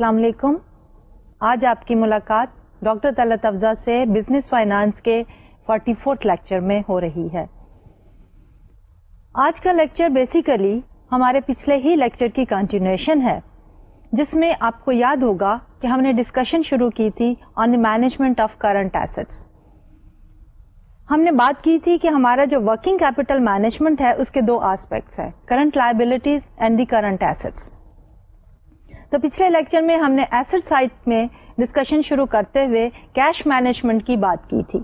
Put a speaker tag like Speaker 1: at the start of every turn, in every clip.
Speaker 1: السلام علیکم آج آپ کی ملاقات ڈاکٹر طلعت افزا سے بزنس فائنانس کے فورٹی فورتھ لیکچر میں ہو رہی ہے آج کا لیکچر بیسیکلی ہمارے پچھلے ہی لیکچر کی کنٹینیوشن ہے جس میں آپ کو یاد ہوگا کہ ہم نے ڈسکشن شروع کی تھی on the management of current assets ہم نے بات کی تھی کہ ہمارا جو ورکنگ کیپیٹل مینجمنٹ ہے اس کے دو آسپیکٹس ہیں current liabilities and the current asset تو پچھلے لیکچر میں ہم نے ایسٹ سائٹ میں ڈسکشن شروع کرتے ہوئے کیش مینجمنٹ کی بات کی تھی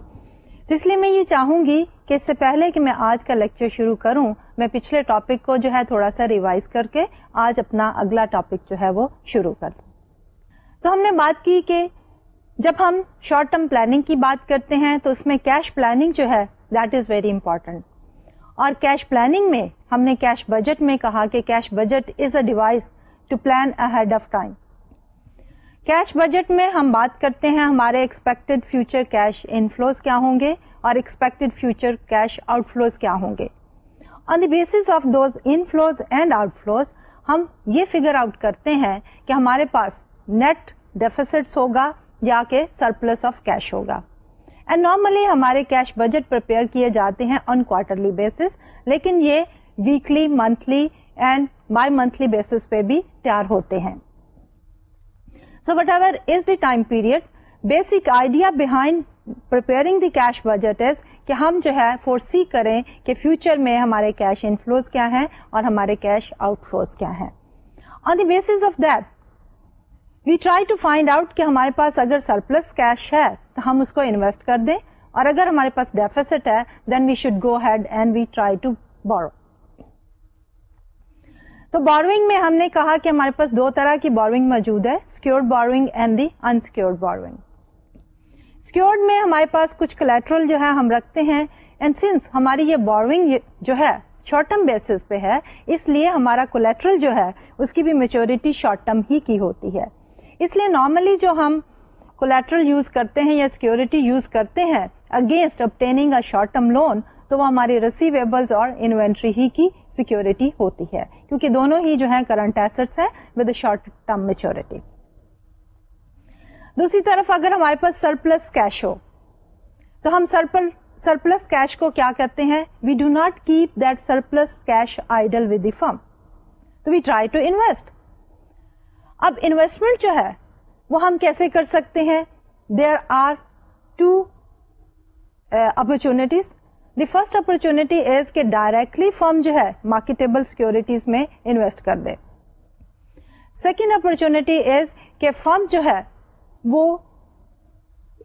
Speaker 1: تو اس لیے میں یہ چاہوں گی کہ اس سے پہلے کہ میں آج کا لیکچر شروع کروں میں پچھلے ٹاپک کو جو ہے تھوڑا سا ریوائز کر کے آج اپنا اگلا ٹاپک جو ہے وہ شروع کر دوں تو ہم نے بات کی کہ جب ہم شارٹ ٹرم پلاننگ کی بات کرتے ہیں تو اس میں کیش پلاننگ جو ہے دیٹ از ویری امپورٹینٹ اور کیش پلاننگ میں ہم نے کیش بجٹ میں کہا کہ cash budget is a device to plan of time cash budget میں ہم بات کرتے ہیں ہمارے ایکسپیکٹڈ فیوچر کیش انفلوز کیا ہوں گے اور expected future cash out flows کیا ہوں گے on the basis of those inflows and outflows ہم یہ فگر آؤٹ کرتے ہیں کہ ہمارے پاس نیٹ ڈیفیسٹ ہوگا یا کہ سرپلس آف کیش ہوگا اینڈ نارملی ہمارے کیش بجٹ پرپیئر کیے جاتے ہیں آن کوارٹرلی بیسس لیکن یہ weekly monthly and monthly basis پہ بھی تیار ہوتے ہیں so whatever is the time period basic idea behind preparing the cash budget is کہ ہم جو ہے فورسی کریں کہ فیوچر میں ہمارے کیش انفلوز کیا ہیں اور ہمارے کیش آؤٹ فلوز کیا ہیں on the base of that we try to find out کہ ہمارے پاس اگر سرپلس کیش ہے تو ہم اس کو انویسٹ کر دیں اور اگر ہمارے پاس ڈیفیسٹ ہے then we should go head and we try to borrow تو بوروئنگ میں ہم نے کہا کہ ہمارے پاس دو طرح کی بوروئنگ موجود ہے secured secured borrowing borrowing and the میں ہمارے پاس کچھ کلیٹرل جو ہے ہم رکھتے ہیں اینڈ سنس ہماری یہ بوروئنگ جو ہے شارٹ ٹرم بیسس پہ ہے اس لیے ہمارا کولیٹرل جو ہے اس کی بھی میچورٹی شارٹ ٹرم ہی کی ہوتی ہے اس لیے نارملی جو ہم کولیٹرل یوز کرتے ہیں یا سیکورٹی یوز کرتے ہیں against a short term loan تو وہ ہماری ریسیویبل اور انوینٹری ہی کی سیکورٹی ہوتی ہے کیونکہ دونوں ہی جو ہے کرنٹ ایسٹس ہیں ود شارٹ ٹرم میچورٹی دوسری طرف اگر ہمارے پاس سرپلس کیش ہو تو ہم سرپل سرپلس کیش کو کیا کہتے ہیں we do not keep that surplus cash idle with the firm تو وی ٹرائی ٹو انویسٹ اب انویسٹمنٹ جو ہے وہ ہم کیسے کر سکتے ہیں there are two opportunities the first opportunity is کہ ڈائریکٹلی فرم جو ہے مارکیٹیبل سیکورٹیز میں انویسٹ کر دے سیکنڈ اپرچونیٹی از کہ فرم جو ہے وہ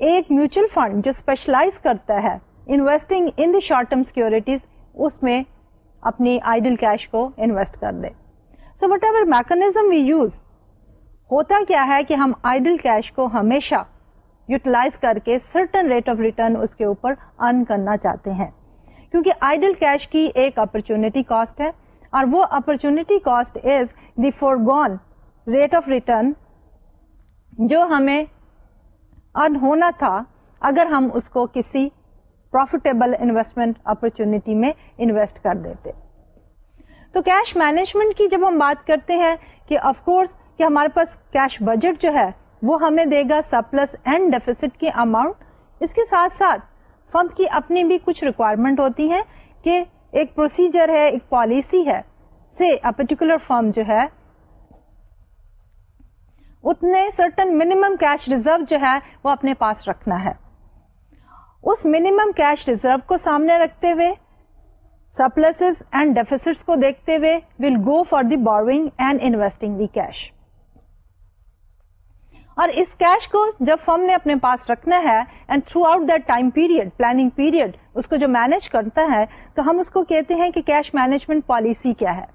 Speaker 1: ایک میوچل فنڈ جو اسپیشلائز کرتا ہے investing in the short term securities اس میں اپنی آئیڈل کیش کو انویسٹ کر دے so whatever mechanism we use ہوتا کیا ہے کہ ہم آئیڈل کیش کو ہمیشہ یوٹیلائز کر کے سرٹن ریٹ آف ریٹرن اس کے اوپر ارن کرنا چاہتے ہیں کیونکہ آئیڈل کیش کی ایک اپرچونٹی کاسٹ ہے اور وہ opportunity cost is the four gone rate of return جو ہمیں ارن ہونا تھا اگر ہم اس کو کسی پروفیٹیبل انویسٹمنٹ اپرچونیٹی میں انویسٹ کر دیتے تو کیش مینجمنٹ کی جب ہم بات کرتے ہیں کہ آف کورس کہ ہمارے پاس کیش بجٹ جو ہے وہ ہمیں دے گا سپلس اینڈ ڈیفیسٹ کی اماؤنٹ اس کے ساتھ ساتھ فرم کی اپنی بھی کچھ ریکوائرمنٹ ہوتی ہے کہ ایک پروسیجر ہے ایک پالیسی ہے سے پرٹیکولر فرم جو ہے اتنے سرٹن منیمم کیش ریزرو جو ہے وہ اپنے پاس رکھنا ہے اس منیمم کیش ریزرو کو سامنے رکھتے ہوئے سپلس اینڈ ڈیفیسٹ کو دیکھتے ہوئے will go for the borrowing and investing the cash اور اس کیش کو جب فرم نے اپنے پاس رکھنا ہے and throughout that time period planning period اس کو جو مینج کرتا ہے تو ہم اس کو کہتے ہیں کہ کیش مینجمنٹ پالیسی کیا ہے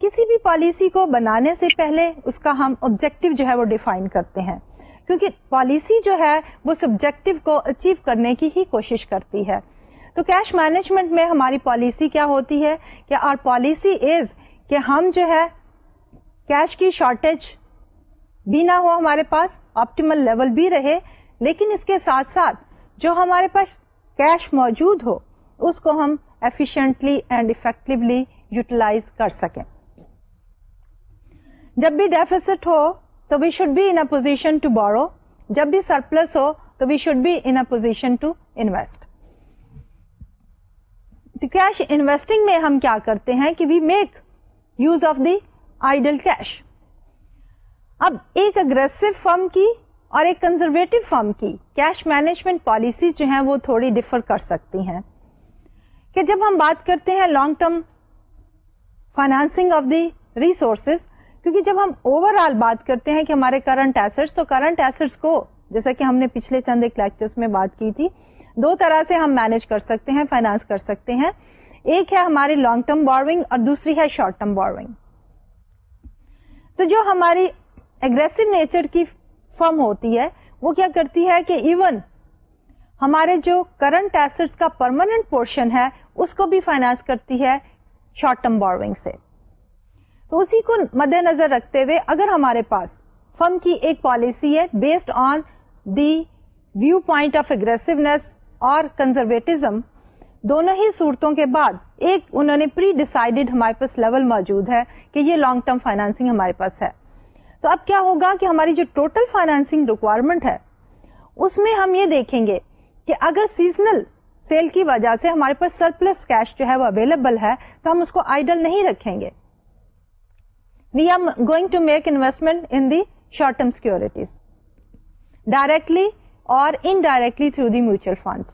Speaker 1: کسی بھی پالیسی کو بنانے سے پہلے اس کا ہم آبجیکٹو جو ہے وہ ڈیفائن کرتے ہیں کیونکہ پالیسی جو ہے وہ اس آبجیکٹو کو اچیو کرنے کی ہی کوشش کرتی ہے تو کیش مینجمنٹ میں ہماری پالیسی کیا ہوتی ہے کہ اور پالیسی از کہ ہم جو ہے کیش کی شارٹیج بھی نہ ہو ہمارے پاس آپٹیمل لیول بھی رہے لیکن اس کے ساتھ ساتھ جو ہمارے پاس کیش موجود ہو اس کو ہم ایفیشنٹلی اینڈ افیکٹولی یوٹیلائز کر سکیں جب بھی ڈیفیسٹ ہو تو we should be in position to borrow جب بھی سرپلس ہو تو we should be in position to invest cash investing میں ہم کیا کرتے ہیں کہ we make use of the idle cash اب ایک اگریسو فرم کی اور ایک کنزرویٹو فرم کی کیش مینجمنٹ پالیسی جو ہیں وہ تھوڑی ڈفر کر سکتی ہیں کہ جب ہم بات کرتے ہیں long term financing of the resources کیونکہ جب ہم اوور آل بات کرتے ہیں کہ ہمارے کرنٹ ایسٹ تو کرنٹ ایسٹ کو جیسا کہ ہم نے پچھلے چند ایک لیکچر میں بات کی تھی دو طرح سے ہم مینج کر سکتے ہیں فائنانس کر سکتے ہیں ایک ہے ہماری لانگ ٹرم وار اور دوسری ہے شارٹ ٹرم وار تو جو ہماری اگریسو نیچر کی فرم ہوتی ہے وہ کیا کرتی ہے کہ ایون ہمارے جو کرنٹ ایسٹ کا پرماننٹ پورشن ہے اس کو بھی فائنانس کرتی ہے شارٹ ٹرم بورنگ سے تو اسی کو مد نظر رکھتے ہوئے اگر ہمارے پاس فرم کی ایک پالیسی ہے based on the view point of aggressiveness اور کنزرویٹزم دونوں ہی صورتوں کے بعد ایک انہوں نے پری ہمارے پاس لیول موجود ہے کہ یہ لانگ ٹرم فائنانسنگ ہمارے پاس ہے تو اب کیا ہوگا کہ ہماری جو ٹوٹل فائنانسنگ ریکوائرمنٹ ہے اس میں ہم یہ دیکھیں گے کہ اگر سیزنل سیل کی وجہ سے ہمارے پاس سرپلس کیش جو ہے وہ اویلیبل ہے تو ہم اس کو آئیڈل نہیں رکھیں گے we are going to make investment in the short term securities directly اور indirectly through the mutual fund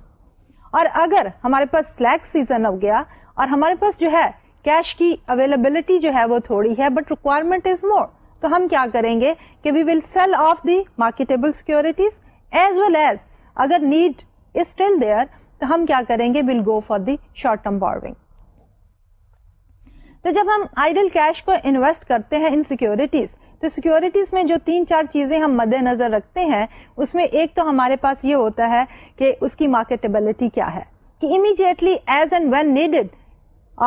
Speaker 1: اور اگر ہمارے پاس سلیک سیزن ہو گیا اور ہمارے پاس جو ہے کیش کی اویلیبلٹی جو ہے وہ تھوڑی ہے بٹ ریکوائرمنٹ از مور تو ہم کیا کریں گے کہ we will sell of the marketable securities as well as اگر نیڈ اسٹل دیئر تو ہم کیا کریں گے will go for the short term borrowing تو جب ہم آئیڈل کیش کو انویسٹ کرتے ہیں ان سیکورٹیز تو سیکورٹیز میں جو تین چار چیزیں ہم مد نظر رکھتے ہیں اس میں ایک تو ہمارے پاس یہ ہوتا ہے کہ اس کی مارکیٹیبلٹی کیا ہے کہ immediately as and when needed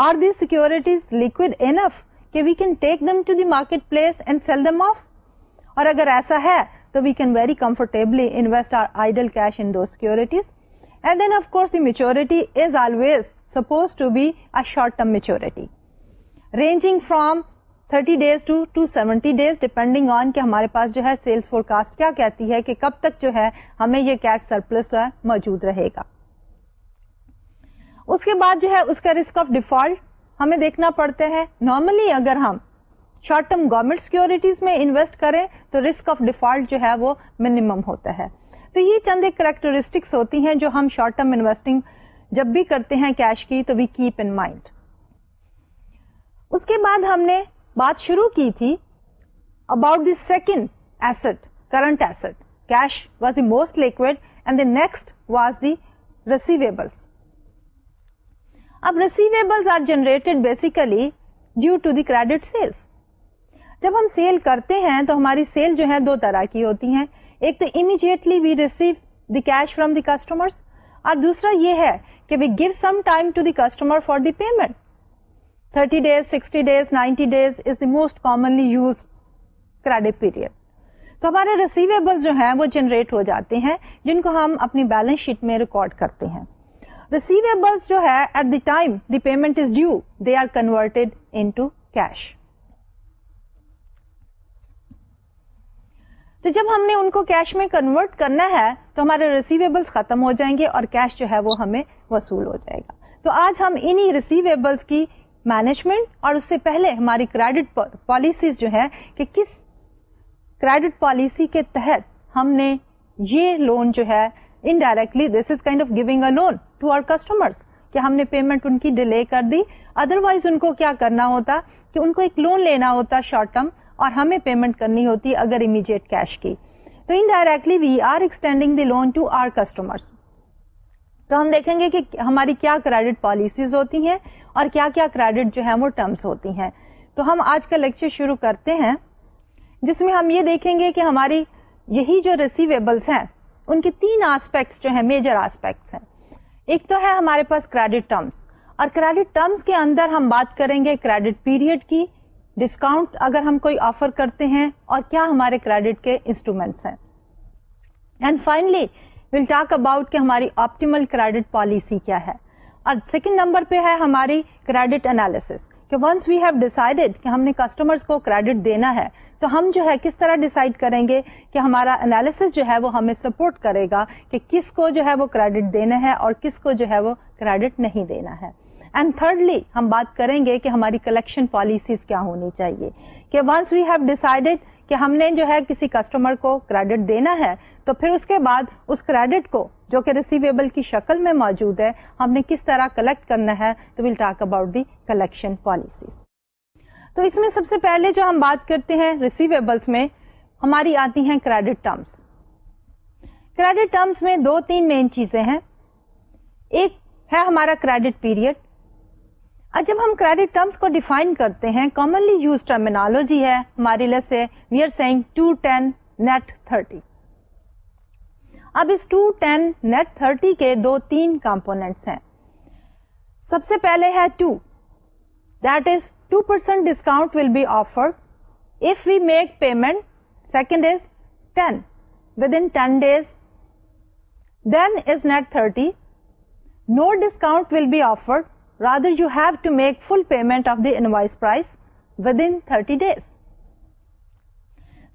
Speaker 1: are the securities liquid enough کہ we can take them to the market place and sell them off اور اگر ایسا ہے تو we can very comfortably invest our idle cash in do securities and then of course the maturity is always suppose to be a short term maturity ranging from 30 days to to seventy days کہ ہمارے پاس جو ہے sales cost کیا کہتی ہے کہ کب تک جو ہے ہمیں یہ کیش سرپلس موجود رہے گا اس کے بعد جو ہے اس کا رسک آف ڈیفالٹ ہمیں دیکھنا پڑتے ہیں نارملی اگر ہم شارٹ ٹرم گورمنٹ سیکورٹیز میں انویسٹ کریں تو رسک آف ڈیفالٹ جو ہے وہ منیمم ہوتا ہے تو یہ چند ایک کریکٹرسٹکس ہوتی ہیں جو ہم شارٹ ٹرم انویسٹنگ جب بھی کرتے ہیں کیش کی تو وی کیپ ان مائنڈ اس کے بعد ہم نے بات شروع کی تھی about the second asset current asset cash was the most liquid and the next was the receivables اب receivable are generated basically due to the credit sales جب ہم سیل کرتے ہیں تو ہماری سیل جو ہے دو طرح کی ہوتی ہیں ایک تو immediately we receive the cash from the customer اور دوسرا یہ ہے کہ we give some time to the customer for the payment thirty days sixty days ninety days is the most commonly use credit period تو ہمارے receivable جو ہیں وہ جنریٹ ہو جاتے ہیں جن کو ہم اپنی بیلنس شیٹ میں ریکارڈ کرتے ہیں جو ہے at the payment is due they are to cash تو جب ہم نے ان کو کیش میں کنورٹ کرنا ہے تو ہمارے ختم ہو جائیں گے اور کیش جو ہے وہ ہمیں وصول ہو جائے گا تو آج ہم انہی ریسیویبل کی مینجمنٹ اور اس سے پہلے ہماری کریڈٹ پالیسیز جو ہے کس کریڈٹ پالیسی کے تحت ہم نے یہ لون جو ہے indirectly this is kind of giving a loan to our customers ہم نے پیمنٹ ان کی ڈیلے کر دی ادروائز ان کو کیا کرنا ہوتا کہ ان کو ایک لون لینا ہوتا شارٹ ٹرم اور ہمیں پیمنٹ کرنی ہوتی اگر امیڈیٹ کیش کی تو indirectly we are extending the loan to our customer تو ہم دیکھیں گے کہ ہماری کیا کریڈٹ پالیسیز ہوتی ہیں اور کیا کیا کریڈٹ جو ہے وہ ٹرمس ہوتی ہیں تو ہم آج کا لیکچر شروع کرتے ہیں جس میں ہم یہ دیکھیں گے کہ ہماری یہی جو ریسیویبلس ہیں ان کے تین آسپیکٹس جو ہیں میجر آسپیکٹس ہیں ایک تو ہے ہمارے پاس کریڈٹ ٹرمس اور کریڈٹ ٹرمس کے اندر ہم بات کریں گے کریڈٹ پیریڈ کی ڈسکاؤنٹ اگر ہم کوئی آفر کرتے ہیں اور کیا ہمارے کریڈٹ کے انسٹرومینٹس ہیں and finally will talk about کہ ہماری آپٹیمل کریڈٹ پالیسی کیا ہے اور سیکنڈ نمبر پہ ہے ہماری کریڈٹ انالیس کہ ونس وی ہیو ڈسائڈیڈ کہ ہم نے کسٹمرس کو کریڈٹ دینا ہے تو ہم جو ہے کس طرح ڈیسائیڈ کریں گے کہ ہمارا انالیس جو ہے وہ ہمیں سپورٹ کرے گا کہ کس کو جو ہے وہ کریڈٹ دینا ہے اور کس کو جو ہے وہ کریڈٹ نہیں دینا ہے اینڈ تھرڈلی ہم بات کریں گے کہ ہماری کلیکشن پالیسیز کیا ہونی چاہیے کہ ونس وی ہیو ڈیسائڈیڈ کہ ہم نے جو ہے کسی کسٹمر کو کریڈٹ دینا ہے تو پھر اس کے بعد اس کریڈٹ کو جو کہ ریسیویبل کی شکل میں موجود ہے ہم نے کس طرح کلیکٹ کرنا ہے تو will talk about the collection policies تو اس میں سب سے پہلے جو ہم بات کرتے ہیں ریسیویبلس میں ہماری آتی ہیں کریڈٹ ٹرمس کریڈٹ ٹرمس میں دو تین مین چیزیں ہیں ایک ہے ہمارا کریڈٹ پیریڈ اور جب ہم کریڈٹ ٹرمس کو ڈیفائن کرتے ہیں کامنلی یوز ٹرمینالوجی ہے ہماری لس سے we are saying two ten net thirty اب اس ٹو ٹین نیٹ تھرٹی کے دو تین کمپونیٹس ہیں سب سے پہلے ہے two that is first discount will be offer if we make payment second is ten ten days then is net thirty no discount will be offered rather you have to make full payment of the invoice price within thirty days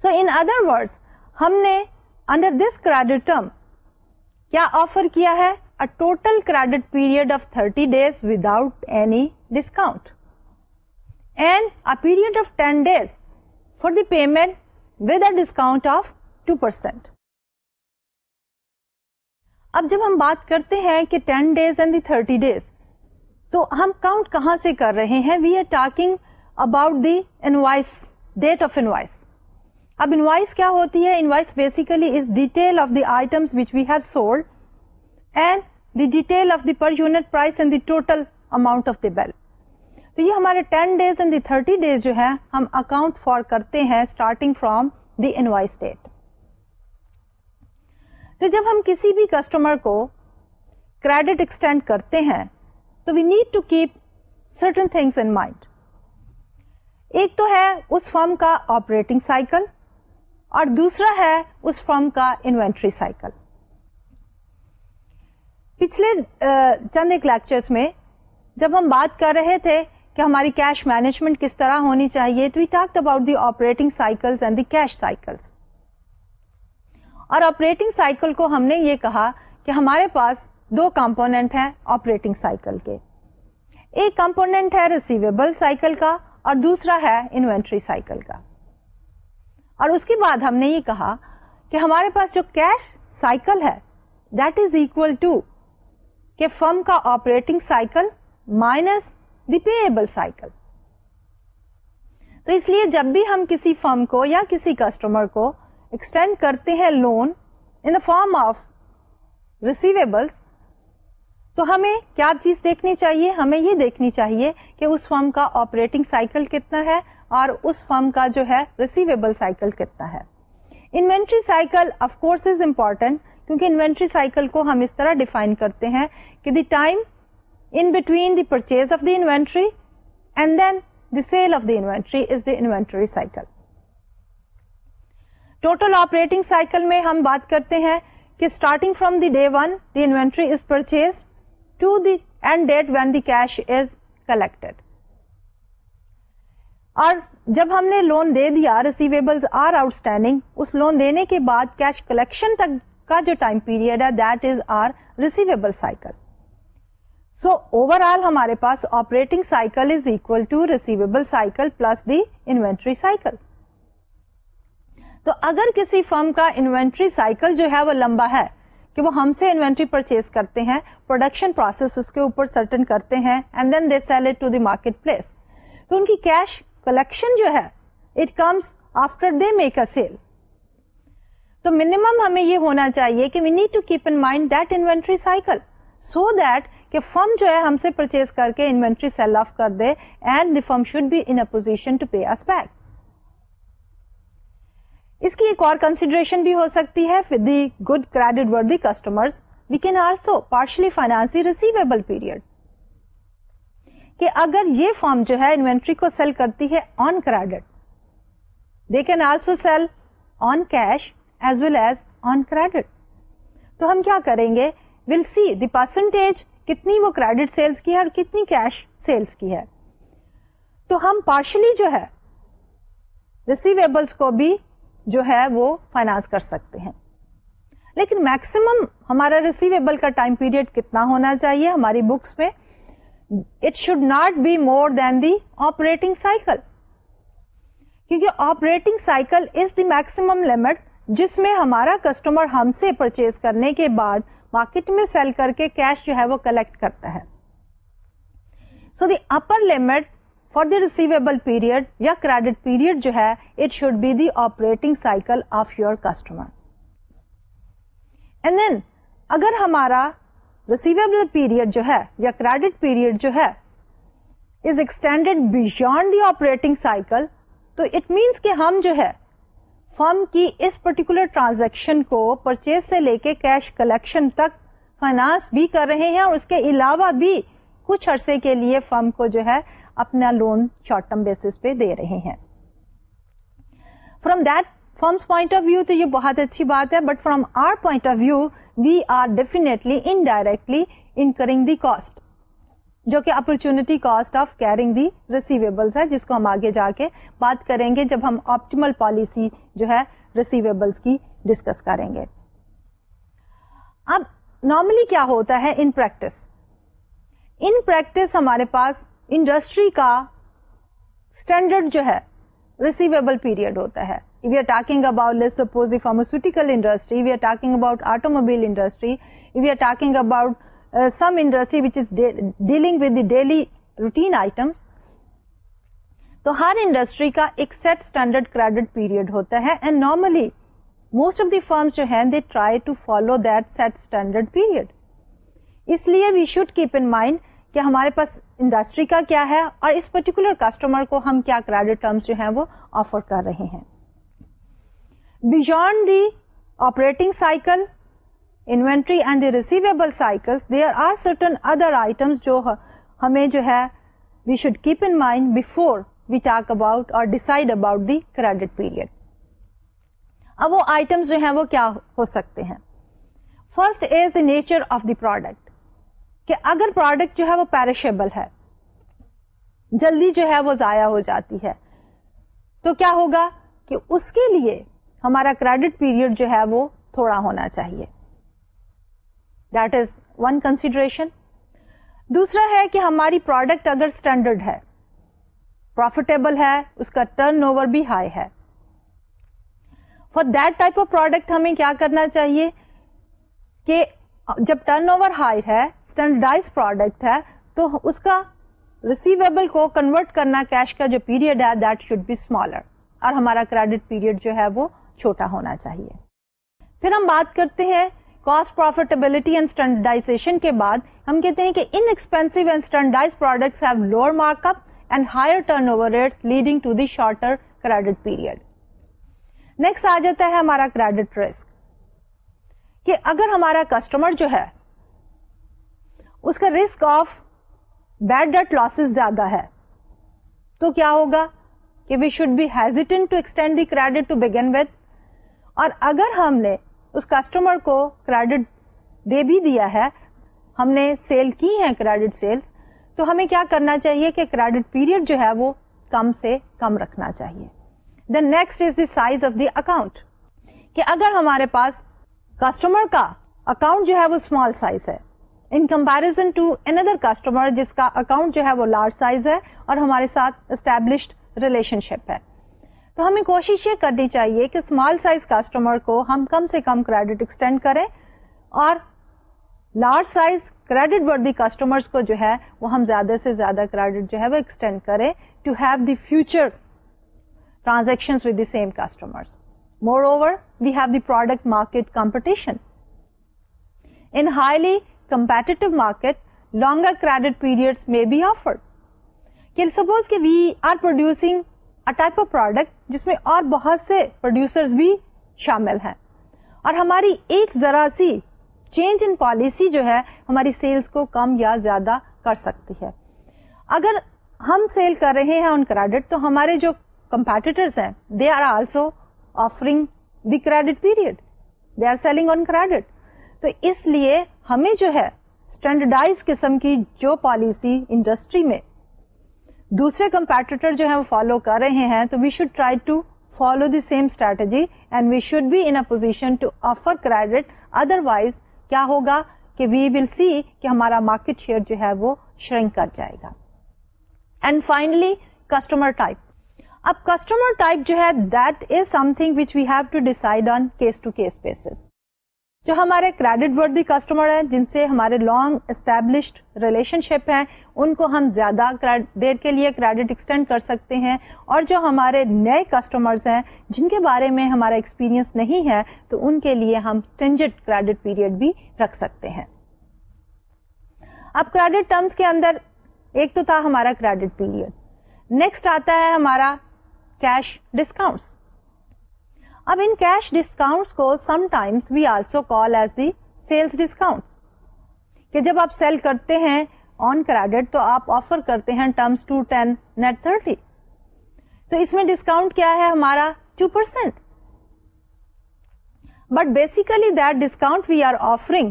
Speaker 1: so in other وز ہم نے under this credit term کیا offer کیا ہے a total credit period of thirty days without any discount and a period of ten days for the payment with a discount of two percent اب جب ہم بات کرتے ہیں کہ ten days and the thirty days تو ہم کاؤنٹ کہاں سے کر رہے ہیں we are talking about the invoice date of invoice اب انوائس کیا ہوتی ہے invoice basically item detail of the per unit price and the total amount of the bill تو یہ ہمارے ten days and the thirty days جو ہے ہم اکاؤنٹ فار کرتے ہیں starting from the invoice date تو جب ہم کسی بھی کسٹمر کو کریڈٹ ایکسٹینڈ کرتے ہیں تو تو we need to keep certain things in mind ایک ہے اس فارم کا آپریٹنگ سائیکل اور دوسرا ہے اس فارم کا انوینٹری سائیکل پچھلے چند ایک لیکچر میں جب ہم بات کر رہے تھے کہ ہماری کیش مینجمنٹ کس طرح ہونی چاہیے we talk about the operating cycle cash cycle اور آپریٹنگ سائیکل کو ہم نے یہ کہا کہ ہمارے پاس دو کمپونیٹ ہیں آپریٹنگ سائیکل کے ایک کمپونیٹ ہے ریسیویبل سائیکل کا اور دوسرا ہے انوینٹری سائیکل کا اور اس کے بعد ہم نے یہ کہا کہ ہمارے پاس جو کیش سائیکل ہے دیٹ از اکول ٹو کہ فرم کا operating cycle minus the payable cycle تو اس لیے جب بھی ہم کسی فرم کو یا کسی کسٹمر کو ایکسٹینڈ کرتے ہیں loan in form of receive تو ہمیں کیا چیز دیکھنی چاہیے ہمیں یہ دیکھنی چاہیے کہ اس فرم کا آپریٹنگ سائیکل کتنا ہے اور اس فرم کا جو ہے ریسیویبل سائیکل کتنا ہے inventory cycle of course is important کیونکہ انوینٹری سائیکل کو ہم اس طرح ڈیفائن کرتے ہیں کہ the time in between the purchase of the inventory and then the sale of the inventory cycle. Total operating cycle میں ہم بات کرتے ہیں کہ starting one the day one the inventory is purchase to when when cash is collected. اور جب ہم نے لون دے دیا ریسیویبل آر اسٹینڈنگ اس لون دینے کے بعد کیش کلیکشن تک کا جو ٹائم پیریڈ ہے that is our receivable cycle so overall ہمارے پاس operating cycle is equal to receivable cycle plus the inventory cycle تو اگر کسی فرم کا انوینٹری سائیکل جو ہے وہ لمبا ہے کہ وہ ہم سے انوینٹری پرچیز کرتے ہیں پروڈکشن پروسیس اس کے اوپر سرٹن کرتے ہیں and then they sell it to the market place تو ان کی کیش کلیکشن جو ہے it comes after they make a sale تو منیمم ہمیں یہ ہونا چاہیے کہ we need to keep in mind that inventory cycle so that کہ فرم جو ہے ہم سے پرچیز کر کے انوینٹری سیل آف کر دے and the firm should be in position to pay us back اس کی ایک اور کنسیڈریشن بھی ہو سکتی ہے فور دی گڈ کریڈٹ وردی customer we can also partially finance receivable period کہ اگر یہ فارم جو ہے انوینٹری کو سیل کرتی ہے on credit they can also sell on cash as well as on credit تو ہم کیا کریں گے ویل سی دی پرسنٹیج کتنی وہ کریڈٹ سیلس کی ہے اور کتنی کیش سیلس کی ہے تو ہم پارشلی جو ہے ریسیویبلس کو بھی جو ہے وہ فائنانس کر سکتے ہیں لیکن میکسیمم ہمارا ریسیویبل کا ٹائم پیریڈ کتنا ہونا چاہیے ہماری بکس میں it should not be more than the operating cycle کیونکہ operating cycle is the maximum limit جس میں ہمارا کسٹمر ہم سے پرچیز کرنے کے بعد مارکیٹ میں سیل کر کے کیش جو ہے وہ کلیکٹ کرتا ہے so the upper limit for the receivable period یا کریڈٹ پیریڈ جو ہے it should be the operating cycle of your customer and then اگر ہمارا ریسیویبل پیریڈ جو ہے یا کریڈٹ پیریڈ جو ہے is extended beyond the operating cycle تو اٹ مینس کہ ہم جو ہے فرم کی اس پرٹیکولر ٹرانزیکشن کو پرچیز سے لے کے کیش کلیکشن تک فائنانس بھی کر رہے ہیں اور اس کے علاوہ بھی کچھ عرصے کے لیے فرم کو جو ہے اپنا لون شارٹ ٹرم بیس پہ دے رہے ہیں from that firms point of view تو یہ بہت اچھی بات ہے but from our point of view we are definitely indirectly incurring the cost جو کہ opportunity cost of carrying the receivable ہے جس کو ہم آگے جا کے بات کریں گے جب ہم آپٹیمل پالیسی جو ہے ریسیویبل کی ڈسکس کریں گے اب نارملی کیا ہوتا ہے ان پریکٹس ان پریکٹس ہمارے پاس انڈسٹری کا اسٹینڈرڈ جو ہے ریسیویبل پیریڈ ہوتا ہے talking about let suppose pharmaceutical industry talking about automobile industry or talking about some industry which is dealing with the daily routine items تو ہر انڈسٹری کا ایک سیٹ اسٹینڈرڈ کریڈٹ پیریڈ ہوتا ہے and normally most of the firms جو ہیں they try to follow that set standard period اس لیے we should keep in mind کہ ہمارے پاس انڈسٹری کا کیا ہے اور اس پرٹیکولر کسٹمر کو ہم کیا کریڈٹ ٹرمس جو ہیں وہ آفر کر رہے ہیں beyond the operating cycle inventory and the are certain other item جو ہمیں جو ہے we should keep in mind before we talk about اور decide about the credit period اب وہ آئٹم جو ہیں وہ کیا ہو سکتے ہیں first is the nature of the product کہ اگر پروڈکٹ جو ہے وہ پیرشیبل ہے جلدی جو ہے وہ ضائع ہو جاتی ہے تو کیا ہوگا کہ اس کے لیے ہمارا کریڈٹ پیریڈ جو ہے وہ تھوڑا ہونا چاہیے ون کنسیڈریشن دوسرا ہے کہ ہماری پروڈکٹ اگر اسٹینڈرڈ ہے پروفیٹیبل ہے اس کا ٹرن اوور بھی ہائی ہے for that type of product ہمیں کیا کرنا چاہیے کہ جب ٹرن اوور ہائی ہے اسٹینڈرڈائز پروڈکٹ ہے تو اس کا ریسیویبل کو کنورٹ کرنا کیش کا جو پیریڈ ہے دیٹ شوڈ بی اسمالر اور ہمارا کریڈٹ پیریڈ جو ہے وہ چھوٹا ہونا چاہیے پھر ہم بات کرتے ہیں کاسٹ پروفیٹیبلٹی اینڈ اسٹینڈرڈائزیشن کے بعد ہم کہتے ہیں کہ inexpensive and standardise products have lower mark up and higher turnover rate leading to the shorter credit period next آ جاتا ہے ہمارا کریڈٹ رسک کہ اگر ہمارا کسٹمر جو ہے اس کا risk of bad debt losses زیادہ ہے تو کیا ہوگا کہ we should be hesitant to extend the credit to begin with اور اگر ہم نے اس کسٹمر کو کریڈٹ دے بھی دیا ہے ہم نے سیل کی ہے کریڈٹ سیل تو ہمیں کیا کرنا چاہیے کہ کریڈٹ پیریڈ جو ہے وہ کم سے کم رکھنا چاہیے نیکسٹ از دی اکاؤنٹ کہ اگر ہمارے پاس کسٹمر کا اکاؤنٹ جو ہے وہ اسمال سائز ہے in comparison to N other customer جس کا اکاؤنٹ جو ہے وہ لارج سائز ہے اور ہمارے ساتھ اسٹیبلشڈ ریلیشن شپ ہے تو ہمیں کوشش یہ کرنی چاہیے کہ اسمال سائز کسٹمر کو ہم کم سے کم کریڈٹ ایکسٹینڈ کریں اور لارج سائز کریڈٹ وردی کسٹمر کو جو ہے وہ ہم زیادہ سے زیادہ کریڈٹ جو ہے وہ ایکسٹینڈ کریں to have the future transaction with the same customer moreover we have the product market competition in highly competitive market longer credit period میں بی آفرڈ سپوز کہ we are producing type of product جس میں اور بہت سے producer بھی شامل ہیں اور ہماری ایک ذرا سی چینج ان پالیسی جو ہے ہماری سیلس کو کم یا زیادہ کر سکتی ہے اگر ہم سیل کر رہے ہیں آن کریڈٹ تو ہمارے جو کمپیٹیٹرس ہیں they are also offering the credit period they are selling on credit تو اس لیے ہمیں جو ہے اسٹینڈرڈائز قسم کی جو پالیسی انڈسٹری میں دوسرے کمپیٹیٹر جو ہے وہ فالو کر رہے ہیں تو we should try to follow the same strategy and we should be in position to offer credit other wise کیا ہوگا کہ وی ول سی کہ ہمارا مارکیٹ شیئر جو ہے وہ شرنک کر جائے گا اینڈ فائنلی کسٹمر ٹائپ اب کسٹمر ٹائپ جو ہے that is something which we have to decide on case to case basis جو ہمارے کریڈٹ وردی کسٹمر ہیں جن سے ہمارے لانگ اسٹیبلشڈ ریلیشن شپ ہیں ان کو ہم زیادہ دیر کے لیے کریڈٹ ایکسٹینڈ کر سکتے ہیں اور جو ہمارے نئے کسٹمرز ہیں جن کے بارے میں ہمارا ایکسپیرینس نہیں ہے تو ان کے لیے ہم اسٹینجڈ کریڈٹ پیریڈ بھی رکھ سکتے ہیں اب کریڈٹ ٹرمز کے اندر ایک تو تھا ہمارا کریڈٹ پیریڈ نیکسٹ آتا ہے ہمارا کیش ڈسکاؤنٹس اب ان کیش ڈسکاؤنٹس کو sometimes we also call as the sales discount کہ جب آپ سیل کرتے ہیں آن کریڈٹ تو آپ آفر کرتے ہیں terms two ten net thirty تو اس میں ڈسکاؤنٹ کیا ہے ہمارا two percent but basically that discount we are offering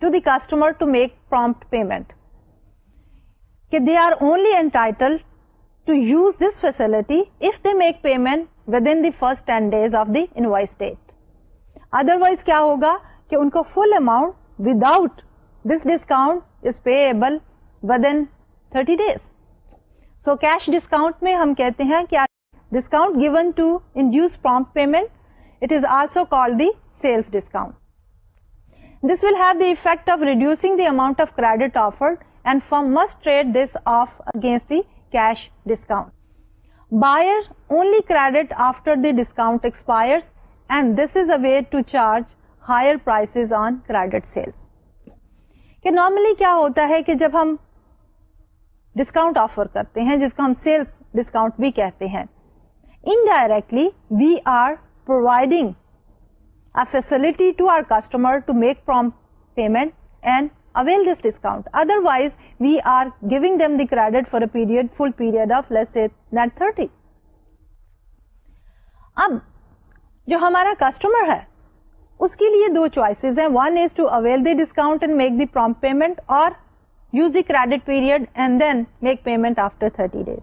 Speaker 1: to the customer to make prompt payment کہ they are only N to use this facility if they make payment within the ten days of the invoice date other wise کیا ہوگا کہ ان کو full amount without this discount is pay within thirty days so cash discount میں ہم کہتے ہیں کہ discount given to induce payment it is also call the sales discount this will have the effect of reducing the amount of credit offered and firm must trade this off against cash discount buyer only credit after the discount expire and this is a way to charge higher price on credit sales کہ normally کیا ہوتا ہے کہ جب ہم discount offer کرتے ہیں جس کو ہم سیلس ڈسکاؤنٹ بھی کہتے ہیں indirectly we are providing a facility to our customer to make prompt payment and avail avail this discount other wise we are giving them the credit period, a period full period of list thirty اب جو ہمارا customer ہے اس کے لیے دو choices ہیں one is to avail the discount make the prompt payment اور use the credit period and then make payment after thirty days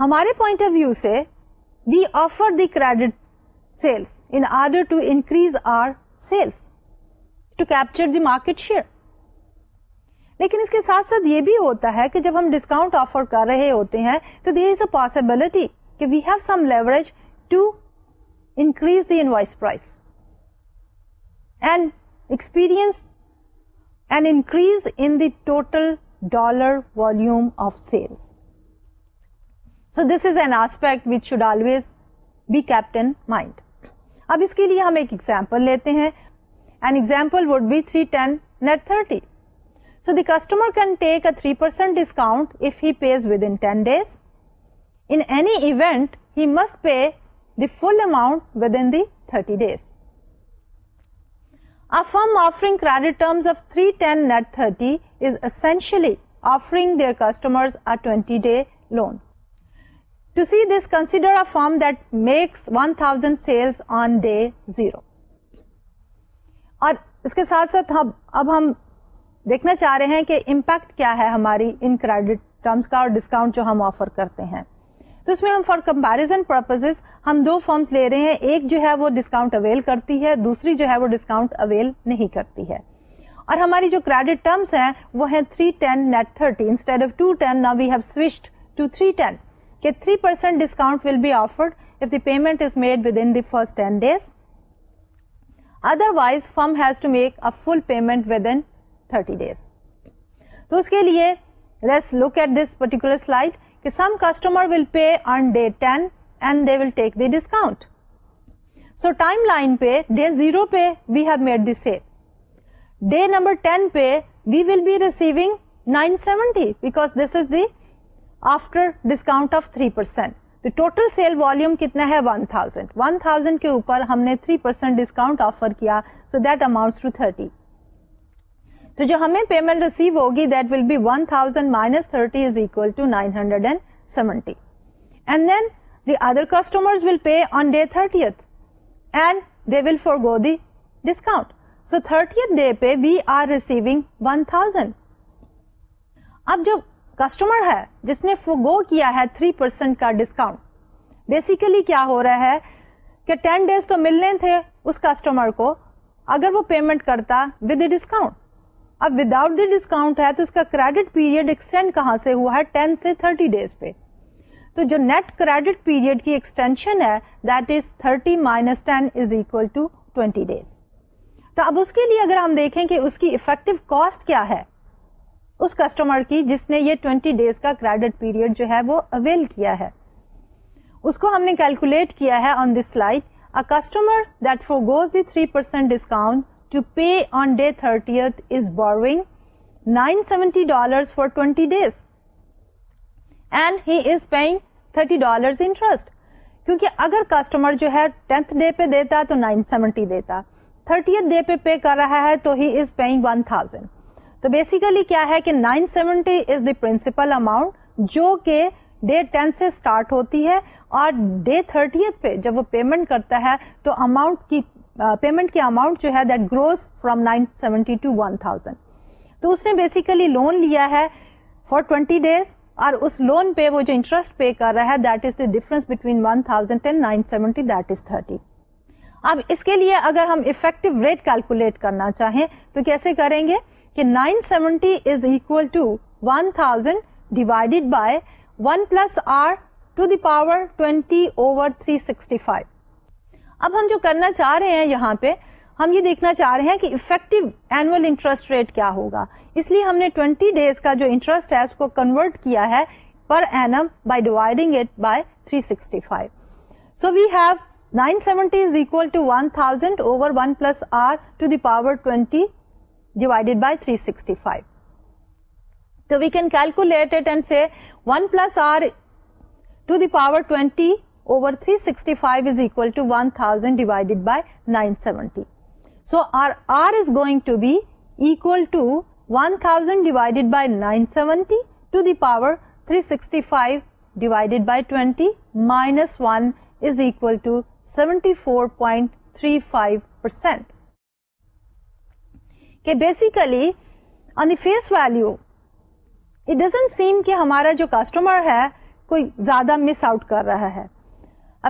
Speaker 1: ہمارے پوائنٹ آف ویو سے we offer the credit sales to increase our sales the market share لیکن اس کے ساتھ ساتھ یہ بھی ہوتا ہے کہ جب ہم ڈسکاؤنٹ آفر کر رہے ہوتے ہیں تو دیر از اے پاسبلٹی کہ we have some leverage to increase the invoice price and experience and increase in the total dollar volume of sales so this is an aspect which should always be kept in mind اب اس کے لیے ہم ایک example لیتے ہیں An example would be 310 net 30. So the customer can take a 3% discount if he pays within 10 days. In any event, he must pay the full amount within the 30 days. A firm offering credit terms of 310 net 30 is essentially offering their customers a 20-day loan. To see this, consider a firm that makes 1,000 sales on day 0. اور اس کے ساتھ ساتھ ہم اب ہم دیکھنا چاہ رہے ہیں کہ امپیکٹ کیا ہے ہماری ان کریڈٹ ٹرمس کا اور ڈسکاؤنٹ جو ہم آفر کرتے ہیں تو اس میں ہم فار کمپیرزن پرپز ہم دو فارمس لے رہے ہیں ایک جو ہے وہ ڈسکاؤنٹ اویل کرتی ہے دوسری جو ہے وہ ڈسکاؤنٹ اویل نہیں کرتی ہے اور ہماری جو کریڈٹ ٹرمس ہیں وہ ہیں 310 ten net thirty instead of two ten نا we have switched to three ten کہ three percent discount will be offered if the payment is made within the first ten days other firm has to make a full payment within thirty days تو اس کے لیے let's look at this particular slide کہ some customer will pay on day ten and they will take the discount so timeline پہ day zero پہ we have made the sale day number ten پہ we will be receiving nine seventy because this is the after discount of three percent total sale volume کتنا ہے customer ہے جس نے فو کیا ہے 3% پرسینٹ کا ڈسکاؤنٹ بیسیکلی کیا ہو رہا ہے کہ 10 ڈیز تو ملنے تھے اس کسٹمر کو اگر وہ پیمنٹ کرتا ود ڈسکاؤنٹ اب آؤٹ دی ڈسکاؤنٹ ہے تو اس کا کریڈٹ پیریڈ ایکسٹینڈ کہاں سے ہوا ہے 10 سے 30 ڈیز پہ تو جو نیٹ کریڈٹ پیریڈ کی ایکسٹینشن ہے that is is 30 minus equal to days تو اب اس کے لیے اگر ہم دیکھیں کہ اس کی افیکٹو کاسٹ کیا ہے اس کسٹمر کی جس نے یہ 20 ڈیز کا کریڈٹ پیریڈ جو ہے وہ اویل کیا ہے اس کو ہم نے کیلکولیٹ کیا ہے on this slide a customer that forgoes the 3% percent discount to pay on day thirtieth is bore nine seventy dollar for twenty days and he is paying thirty dollar interest کیونکہ اگر customer جو ہے tenth day پہ دیتا تو 970 دیتا thirtieth day پہ pay کر رہا ہے تو ہی از پیئنگ 1000 تو بیسیکلی کیا ہے کہ nine seventy is the principal amount جو کہ ڈے ٹین سے اسٹارٹ ہوتی ہے اور ڈے تھرٹیت پہ جب وہ پیمنٹ کرتا ہے تو اماؤنٹ کی پیمنٹ کی اماؤنٹ جو ہے that grows from nine seventy to one thousand تو اس نے بیسیکلی لون لیا ہے فار ٹوینٹی ڈیز اور اس لون پہ وہ جو انٹرسٹ پے کر رہا ہے that is the difference between one thousand and nine seventy that is thirty اب اس کے لیے اگر ہم افیکٹو ریٹ کیلکولیٹ کرنا چاہیں تو کیسے کریں گے کہ seventy is equal to one thousand divided by one plus are to the power twenty over three sixty five اب ہم جو کرنا چاہ رہے ہیں یہاں پہ ہم یہ دیکھنا چاہ رہے ہیں کہ افیکٹو اینوئل انٹرسٹ ریٹ کیا ہوگا اس لیے ہم نے 20 ڈیز کا جو انٹرسٹ ہے اس کو کنورٹ کیا ہے per annum by dividing it by three sixty five so we have seventy is equal to one thousand over one plus are to the power twenty divided by 365. So we can calculate it and say 1 plus R to the power 20 over 365 is equal to 1000 divided by 970. So our R is going to be equal to 1000 divided by 970 to the power 365 divided by 20 minus 1 is equal to 74.35%. کہ basically on the face value it doesn't seem کہ ہمارا جو customer ہے کوئی زیادہ miss out کر رہا ہے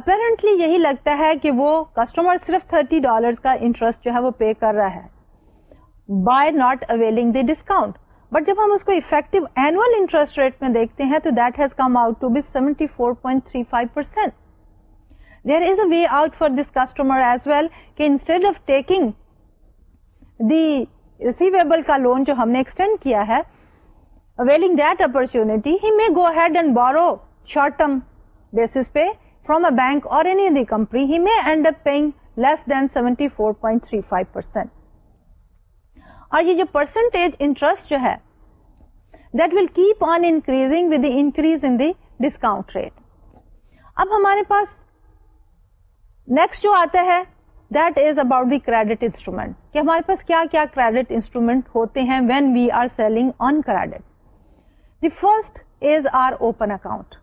Speaker 1: اپیرنٹلی یہی لگتا ہے کہ وہ کسٹمر صرف 30 ڈالر کا انٹرسٹ جو ہے وہ پے کر رہا ہے by not availing the discount but جب ہم اس کو افیکٹو اینوئل انٹرسٹ ریٹ میں دیکھتے ہیں تو that has come out to be seventy four point three five percent there is a way out for this customer as well کہ instead of taking the receivable کا loan جو ہم نے extend کیا ہے availing that opportunity he may go head and borrow short term بیس پہ from a bank اور any the company he may end up paying less than seventy اور یہ جو پرسنٹیج انٹرسٹ جو ہے that will keep on increasing with increase in the discount rate اب ہمارے پاس نیکسٹ جو آتا ہے that is about the credit instrument کہ ہمارے پاس کیا کیا کریڈٹ انسٹرومینٹ ہوتے ہیں when we are selling on credit the first is our open account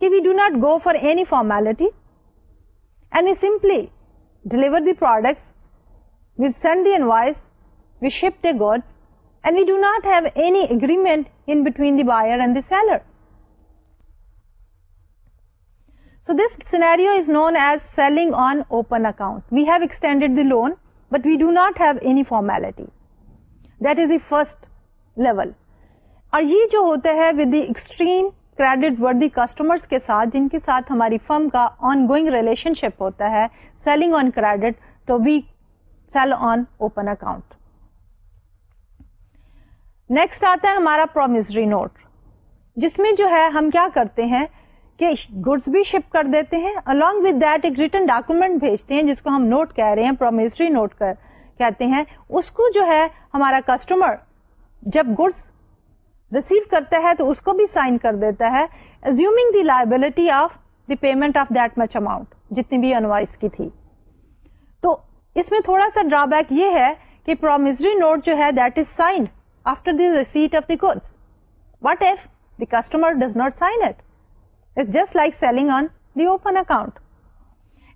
Speaker 1: کہ we do not go for any formality any simply deliver the products send the invoice we ship the goods and we do not have any agreement in between the buyer and the seller this scenario is known as selling on open account we have extended the loan but we do not have E formality that is the first level اور یہ جو ہوتا ہے customer کے ساتھ جن کے ساتھ ہماری فم کا آن گوئنگ ریلیشن شپ ہوتا ہے سیلنگ آن کریڈ تو we sell on open account next آتا ہے ہمارا پرومزری نوٹ جس میں جو ہے ہم کیا کرتے ہیں کہ گڈس بھی شپ کر دیتے ہیں الانگ ود دیٹ ایک ریٹرن ڈاکومنٹ بھیجتے ہیں جس کو ہم نوٹ کہہ رہے ہیں پرومسری نوٹ کر کہتے ہیں اس کو جو ہے ہمارا کسٹمر جب گڈس ریسیو کرتا ہے تو اس کو بھی سائن کر دیتا ہے assuming the liability of the payment of that much amount جتنی بھی انوائس کی تھی تو اس میں تھوڑا سا ڈرا بیک یہ ہے کہ پرومسری نوٹ جو ہے that is signed after the receipt of the goods what if the customer does not sign it just like selling on the open account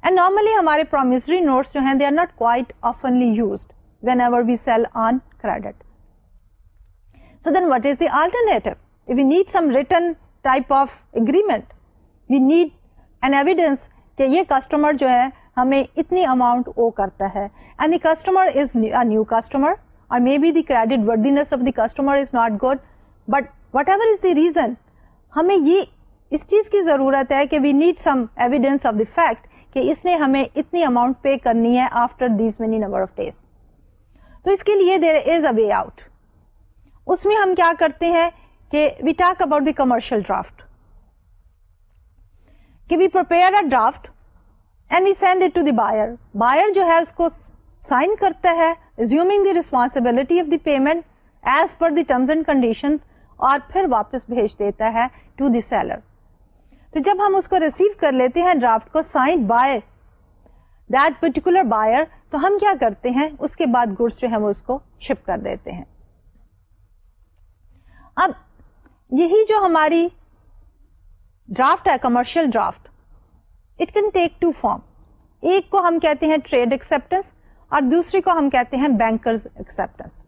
Speaker 1: and normally ہمارے پرومسری نوٹس جو کہ یہ customer جو ہے ہمیں اتنی اماؤنٹ او کرتا ہے کسٹمر از نیو کسٹمر اور may be the customer is not good but whatever is the reason ہمیں یہ اس چیز کی ضرورت ہے کہ we need some evidence of the fact کہ اس نے ہمیں اتنی اماؤنٹ پے کرنی ہے after these many number of days تو اس کے لیے there is a way out اس میں ہم کیا کرتے ہیں کہ we talk about the commercial draft کہ we prepare a draft and we send it to the buyer buyer جو ہے اس کو سائن کرتا ہے resuming the responsibility of the payment as per the terms and condition اور پھر واپس بھیج دیتا ہے ٹو دی سیلر تو جب ہم اس کو ریسیو کر لیتے ہیں ڈرافٹ کو sign by that particular buyer تو ہم کیا کرتے ہیں اس کے بعد گڈس جو ہے وہ اس کو شپ کر دیتے ہیں اب یہی جو ہماری ڈرافٹ ہے commercial draft it can take two form ایک کو ہم کہتے ہیں ٹریڈ ایکسپٹینس اور دوسری کو ہم کہتے ہیں بینکرز ایکسپٹینس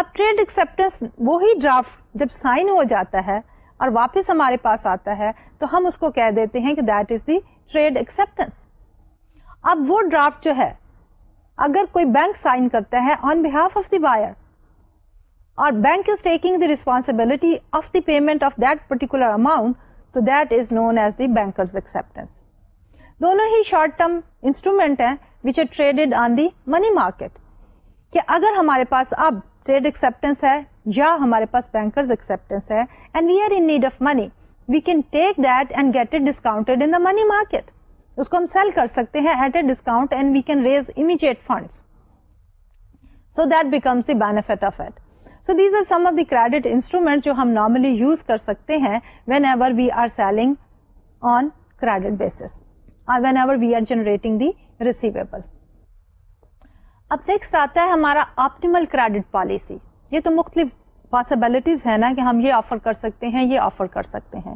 Speaker 1: اب ٹریڈ ایکسپٹینس وہی ڈرافٹ جب سائن ہو جاتا ہے اور واپس ہمارے پاس آتا ہے تو ہم اس کو کہہ دیتے ہیں کہ that is the trade acceptance اب وہ ڈرافٹ جو ہے اگر کوئی بینک سائن کرتا ہے آن بہاف آف دی اور bank is taking the the responsibility of payment of that particular amount تو that is known as the bankers acceptance دونوں ہی شارٹ ٹرم انسٹرومینٹ ہیں are on the money market کہ اگر ہمارے پاس اب ٹریڈ ایکسپٹینس ہے یا ہمارے پاس بینکرز ایکسپٹینس ہے and we are in need discount money market اس کو ہم سیل کر سکتے ہیں at a discount and we can raise funds so that becomes the of at so these are some of the credit instrument جو ہم normally use کر سکتے ہیں whenever we are selling on credit base whenever we are generating the receivable اب next آتا ہے ہمارا optimal credit policy یہ تو مختلف پاسبلٹیز ہے نا کہ ہم یہ آفر کر سکتے ہیں یہ آفر کر سکتے ہیں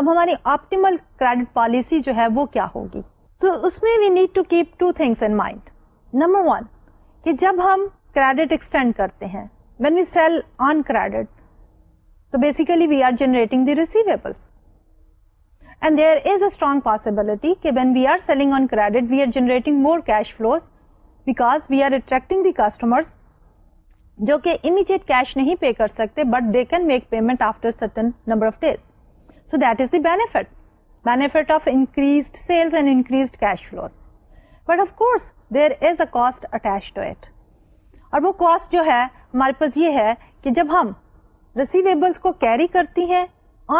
Speaker 1: اب ہماری آپٹیمل کریڈٹ پالیسی جو ہے وہ کیا ہوگی تو اس میں we need to keep two things in mind number one کہ جب ہم کریڈٹ ایکسٹینڈ کرتے ہیں when we sell on credit تو basically we are generating the receivable and there is a strong possibility کہ when we are selling on credit we are generating more cash flows because we are attracting the customers جو کہ immediate cash نہیں pay کر سکتے but they can make payment to it اور وہ cost جو ہے ہمارے پاس یہ ہے کہ جب ہم ریسیویبلس کو کیری کرتی ہیں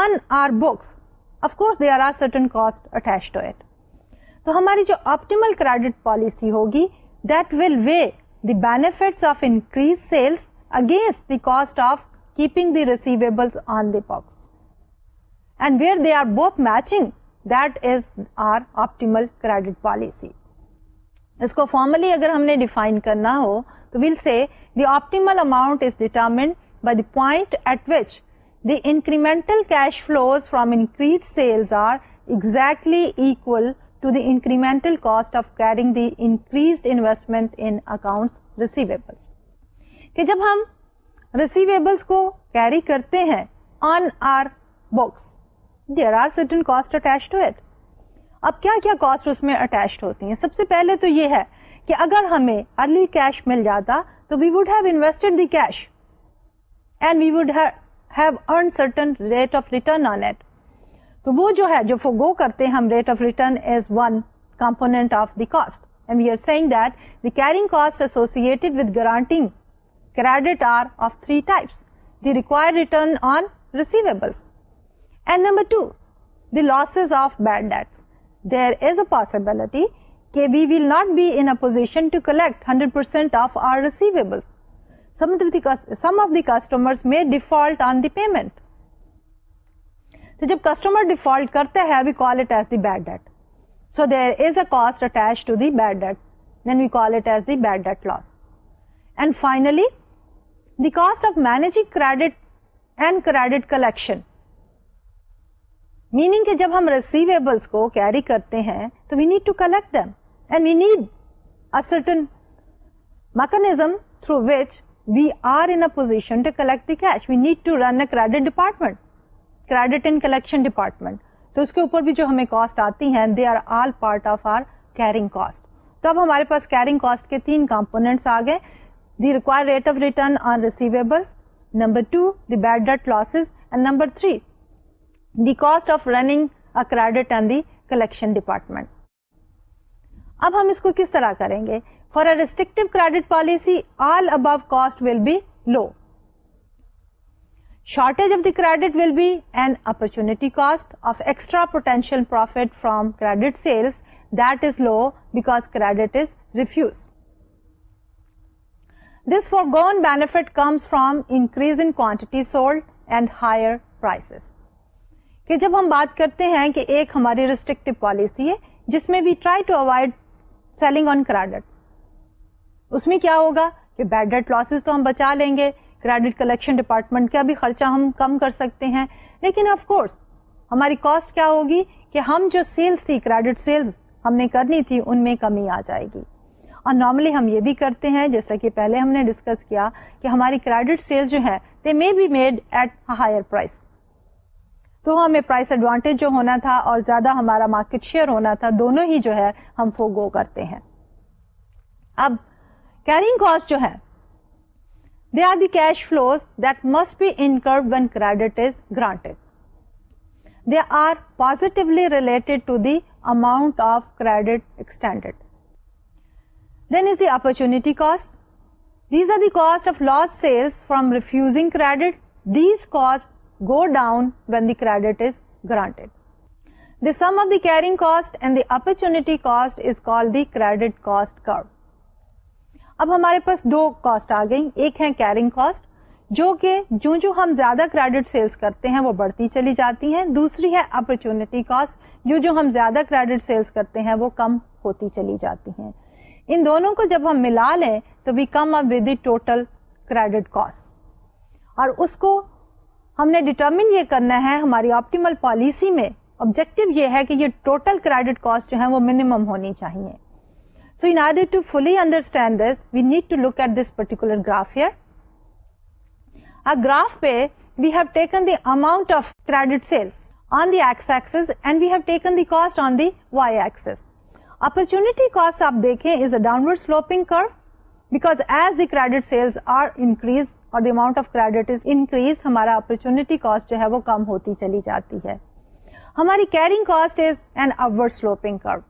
Speaker 1: on our books course they are are certain cost it تو ہماری جو آپٹیمل کریڈٹ پالیسی ہوگی that will weigh the benefit of increase sales against the cost of keeping the receivable on the band where the are both matching there optimal credit policy اس کو formally اگر ہم نے define کرنا ہو تو we'll see the optimal amount is determined by the point at which the incremental cash flow from increase sales are exactly equal the incremental the انکریبل کہ جب ہم ریسیویبل کو کیری کرتے ہیں سب سے پہلے تو یہ ہے کہ اگر ہمیں ارلی کیش مل جاتا تو we would have the cash and we would have earn certain rate of return on it تو وہ جو ہے جو فور گو کرتے ہیں ہم rate of return is one component of the cost and we are سیگ that the carrying cost associated with granting credit are of three types the require return on receivable and number two the losses of bad debt there is a possibility کہ we will not be in position to collect hundred percent of our receivable some of the customer میں default on the payment تو جب customer default کرتے ہیں we call it as the bad debt so there is a cost attach to the bad debt then we call it as the bad debt loss and finally the cost of managing credit and credit collection meaning کہ جب ہم receivables کو carry کرتے ہیں تو we need to collect them and we need a certain mechanism through which we are in position to collect the cash we need to run a credit department credit and collection department تو اس کے اوپر بھی جو ہمیں cost آتی ہیں they are all part of our carrying cost تو اب ہمارے پاس کیرنگ کاسٹ کے تین کمپونیٹس آ گئے the require rate of return on receivable number two the bad losses and number three the cost of running a credit and the collection department اب ہم اس کو کس طرح کریں گے for a restrict credit policy all above cost will be low shortage of the credit will be an opportunity cost of extra potential profit from credit sales that is low back credit is refuse this forgo benefit comes from increase in quantity sold and higher prices کہ جب ہم بات کرتے ہیں کہ ایک ہماری restrictive policy ہے جس میں we try to avoid selling on credit اس میں کیا ہوگا کہ بیڈ ڈیٹ لاسز تو ہم بچا لیں گے کریڈٹ کلیکشن ڈپارٹمنٹ کا بھی خرچہ ہم کم کر سکتے ہیں لیکن آف کورس ہماری کاسٹ کیا ہوگی کہ ہم جو سیلس تھی کریڈٹ سیلس ہم نے کرنی تھی ان میں کمی آ جائے گی اور نارملی ہم یہ بھی کرتے ہیں جیسا کہ پہلے ہم نے ڈسکس کیا کہ ہماری کریڈٹ سیل جو ہے they may be made at higher price تو ہمیں پرائز ایڈوانٹیج جو ہونا تھا اور زیادہ ہمارا مارکیٹ شیئر ہونا تھا دونوں ہی جو ہے ہم فو گو کرتے ہیں اب کیرنگ کاسٹ جو ہے They are the cash flows that must be incurred when credit is granted. They are positively related to the amount of credit extended. Then is the opportunity cost. These are the cost of lost sales from refusing credit. These costs go down when the credit is granted. The sum of the carrying cost and the opportunity cost is called the credit cost curve. اب ہمارے پاس دو cost آ گئی ایک ہے carrying cost جو کہ جو جو ہم زیادہ کریڈٹ سیلس کرتے ہیں وہ بڑھتی چلی جاتی ہیں دوسری ہے اپرچونٹی کاسٹ جو جو ہم زیادہ کریڈٹ سیلس کرتے ہیں وہ کم ہوتی چلی جاتی ہیں ان دونوں کو جب ہم ملا لیں تو come up with total credit cost اور اس کو ہم نے ڈیٹرمن یہ کرنا ہے ہماری آپٹیمل پالیسی میں آبجیکٹو یہ ہے کہ یہ ٹوٹل کریڈٹ کاسٹ جو ہے وہ منیمم ہونی چاہیے گراف پہ we have taken the amount of on this and we have taken this opportunity cost آپ دیکھیں is a downward curve back as the credit sales are increase اور the amount of credit is increase ہمارا opportunity cost جو ہے وہ کم ہوتی چلی جاتی ہے ہماری carrying cost is and upward sloping curve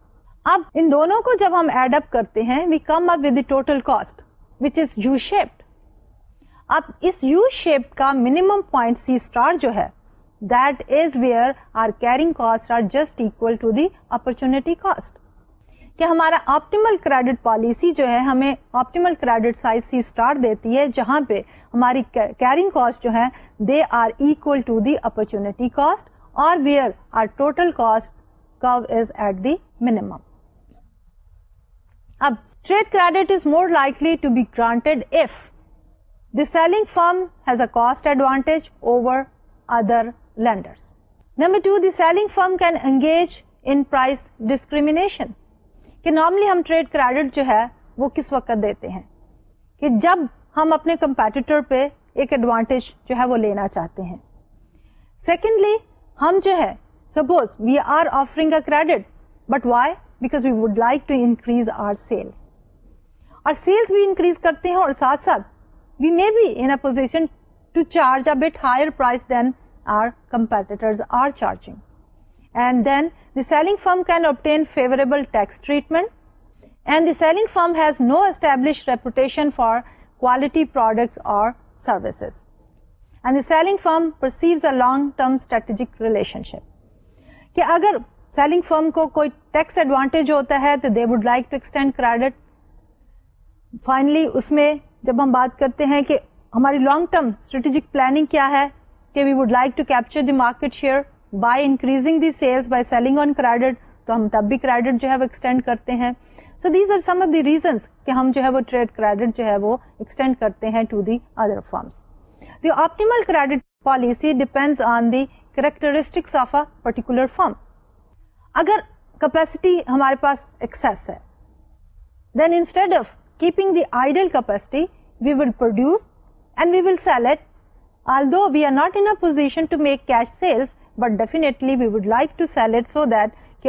Speaker 1: اب ان دونوں کو جب ہم ایڈ اپ کرتے ہیں we come up with total cost which is U اب اس یو شیپ کا منیمم پوائنٹ سی اسٹار جو ہے that is where our opportunity cost کہ ہمارا آپٹیمل کریڈٹ پالیسی جو ہے ہمیں optimal credit size C star دیتی ہے جہاں پہ ہماری کیرنگ کاسٹ جو ہے they are equal to the opportunity cost اور where our total cost is at the minimum اب trade credit is more likely to be granted if the selling firm has a cost advantage over other lender number two the selling firm can engage in price discrimination کہ normally ہم trade credit جو ہے وہ کس وقت دیتے ہیں کہ جب ہم اپنے کمپیٹیٹر پہ ایک ایڈوانٹیج جو ہے وہ لینا چاہتے ہیں سیکنڈلی ہم جو ہے suppose we are offering a credit but why would like to increase our sales اور سیلنگ فارم ہیز نو ایسٹ ریپوٹیشن فار کوالٹی پروڈکٹس اور services and the selling firm perceives a long term strategic relationship کہ اگر selling فرم کو کوئی tax advantage ہوتا ہے تو they would like to extend credit finally اس میں جب ہم بات کرتے ہیں کہ ہماری لانگ ٹرم اسٹریٹجک پلاننگ کیا ہے کہ we would like to capture the market share by increasing the sales by selling on credit تو ہم تب بھی کریڈٹ جو ہے وہ ایکسٹینڈ کرتے ہیں so these are some of the reasons کہ ہم جو ہے وہ ٹریڈ کریڈٹ جو ہے وہ ایکسٹینڈ کرتے ہیں to the other firms the optimal credit policy depend on the characteristics of a particular firm اگر کیپیسٹی ہمارے پاس ایکس ہے then instead of keeping the capacity we will produce and we will sell all do we are not in position to make cash sales but definitely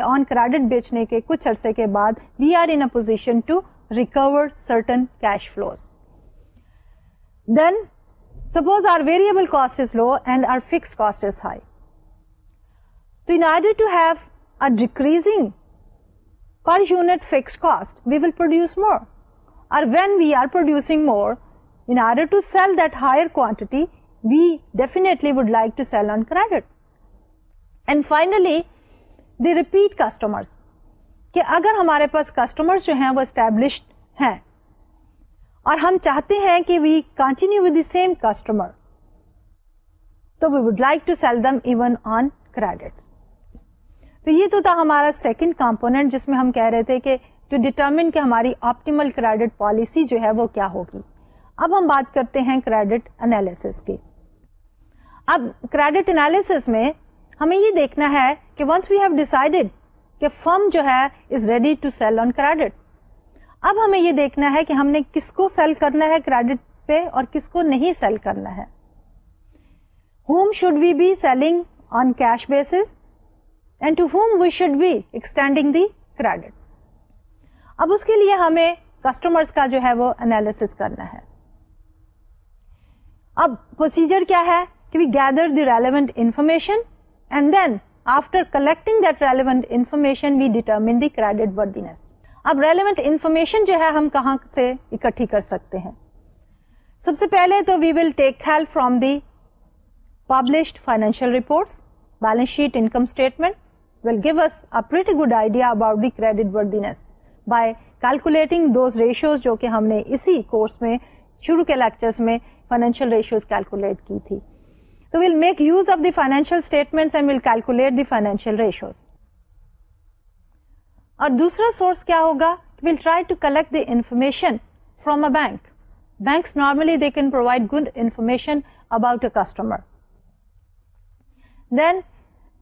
Speaker 1: on credit بیچنے کے کچھ عرصے کے بعد we are in position to recover certain cash flows then suppose our variable cost is low and our fix cost is high in order to have a decreasing per unit fixed cost, we will produce more. Or when we are producing more, in order to sell that higher quantity, we definitely would like to sell on credit. And finally, the repeat customers. کہ اگر ہمارے پاس customer جو ہیں وہ established ہیں اور ہم چاہتے ہیں کہ we continue with the same customer تو we would like to sell them even on credit تو یہ تو تھا ہمارا سیکنڈ کمپونیٹ جس میں ہم کہہ رہے تھے کہ ٹو ڈیٹرمن کہ ہماری آپٹیمل کریڈٹ پالیسی جو ہے وہ کیا ہوگی اب ہم بات کرتے ہیں کریڈٹ انالیس کی اب کریڈٹ انالیس میں ہمیں یہ دیکھنا ہے کہ ونس وی ہیو ڈیسائڈیڈ کہ فرم جو ہے is ready to sell on credit اب ہمیں یہ دیکھنا ہے کہ ہم نے کس کو سیل کرنا ہے کریڈٹ پہ اور کس کو نہیں سیل کرنا ہے whom should we be selling on cash basis and to whom we should be extending the credit اب اس کے لیے ہمیں کسٹمرس کا جو ہے وہ انالیس کرنا ہے اب پروسیجر کیا ہے کہ we gather the relevant information and then after collecting that relevant information we determine the credit worthiness اب ریلیونٹ انفارمیشن جو ہے ہم کہاں سے اکٹھی کر سکتے ہیں سب سے پہلے تو we will take help from the published financial reports balance sheet income statement we'll give us a good idea about the credit جو کہ ہم نے اسی کو شروع کے لیکچر میں فائنینشیل ریشیوز کیلکولیٹ کی they'll make use of the financial statement we'll calculate the financial ratios اور دوسرا سورس کیا ہوگا we'll try to collect the information from a bank bank normally they can provide good information about a customer then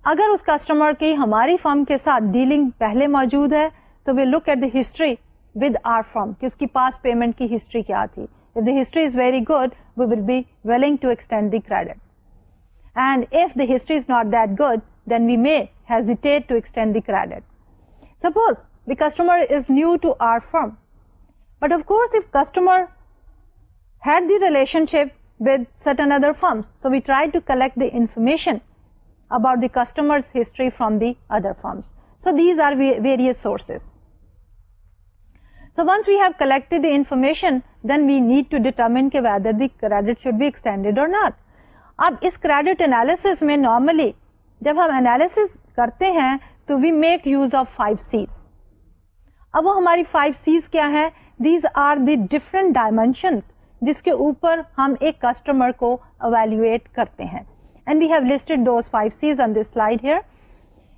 Speaker 1: اگر اس customer کی ہماری form کے ساتھ ڈیلنگ پہلے موجود ہے تو we look at the history with our firm کہ اس کی پاس پیمنٹ کی ہسٹری کیا تھی If the history is very good we will be willing to extend the credit and if the history is not that good then we may hesitate to extend the credit suppose the customer is new to our firm. But of course, customer had the relationship with certain other firms, so we try to collect the information about the customer history from the other firms so these are various sources so once we have collect the information then we need to determine or not اب اس credit analysis میں normally جب ہم analysis کرتے ہیں تو we make use of five Cs اب ہماری فائیو سیز کیا ہے these are the different dimensions جس کے اوپر ہم ایک کسٹمر کو اویلویٹ کرتے ہیں and we have listed those 5 C's on this slide here.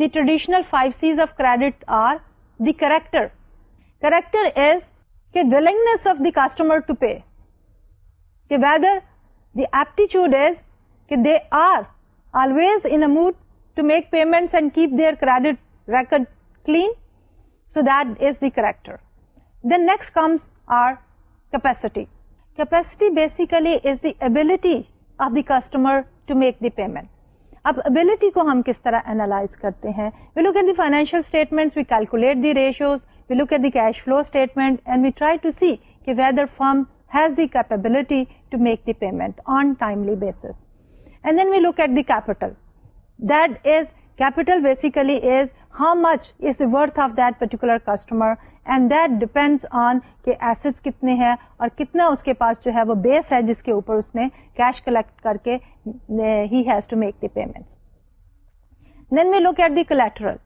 Speaker 1: the traditional 5 C's of credit are the character. Character is the willingness of the customer to pay. Ki whether the aptitude is ki they are always in a mood to make payments and keep their credit record clean. So that is the character. Then next comes our capacity. Capacity basically is the ability of the customer to make the payment اب ability کو ہم کس طرح analyse کرتے ہیں we at the financial statement we calculate the ratios we look at the cash flow statement and we try to see کہ whether firm has the capability to make the payment on timely basis and then we look at the capital that is capital basically is how much is the worth of that particular customer and that depends on کہ acid کتنے ہیں اور کتنا اس کے پاس جو ہے وہ بیس ہے جس کے اوپر اس نے کیش کلیکٹ کر کے ہی has to make the payment then we look at the collateral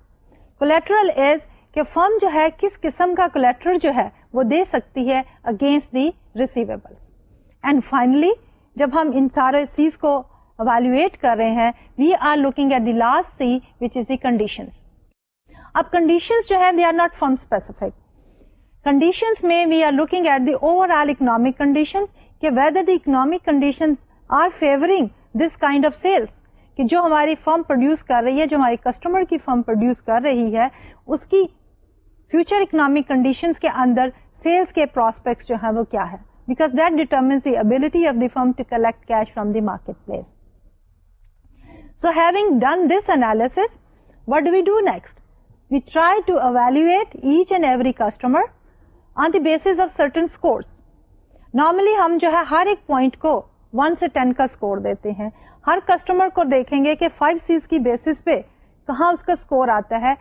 Speaker 1: collateral is کہ فرم جو ہے کس قسم کا کولیٹرل جو ہے وہ دے سکتی ہے against the receivable and finally جب ہم ان سارے چیز کو اویلویٹ کر رہے ہیں we are looking at the last C which is the conditions اب کنڈیشن جو ہے they are not firm specific conditions میں we are looking at the overall economic condition کہ whether the economic condition are favouring this kind of sales کہ جو ہماری فرم produce کر رہی ہے جو ہماری کسٹمر کی فرم پروڈیوس کر رہی ہے اس کی فیوچر اکنامک کنڈیشن کے اندر سیلس کے پروسپیکٹس جو ہیں وہ کیا ہے because that determines the ability of the firm to collect cash from the market place so having done this analysis what we do next we try to evaluate each and every customer on the base of certain scores normally ہم جو ہے ہر ایک point کو one سے ten کا score دیتے ہیں ہر کسٹمر کو دیکھیں گے کہ فائیو سیز کی بیسس پہ کہاں اس کا اسکور آتا ہے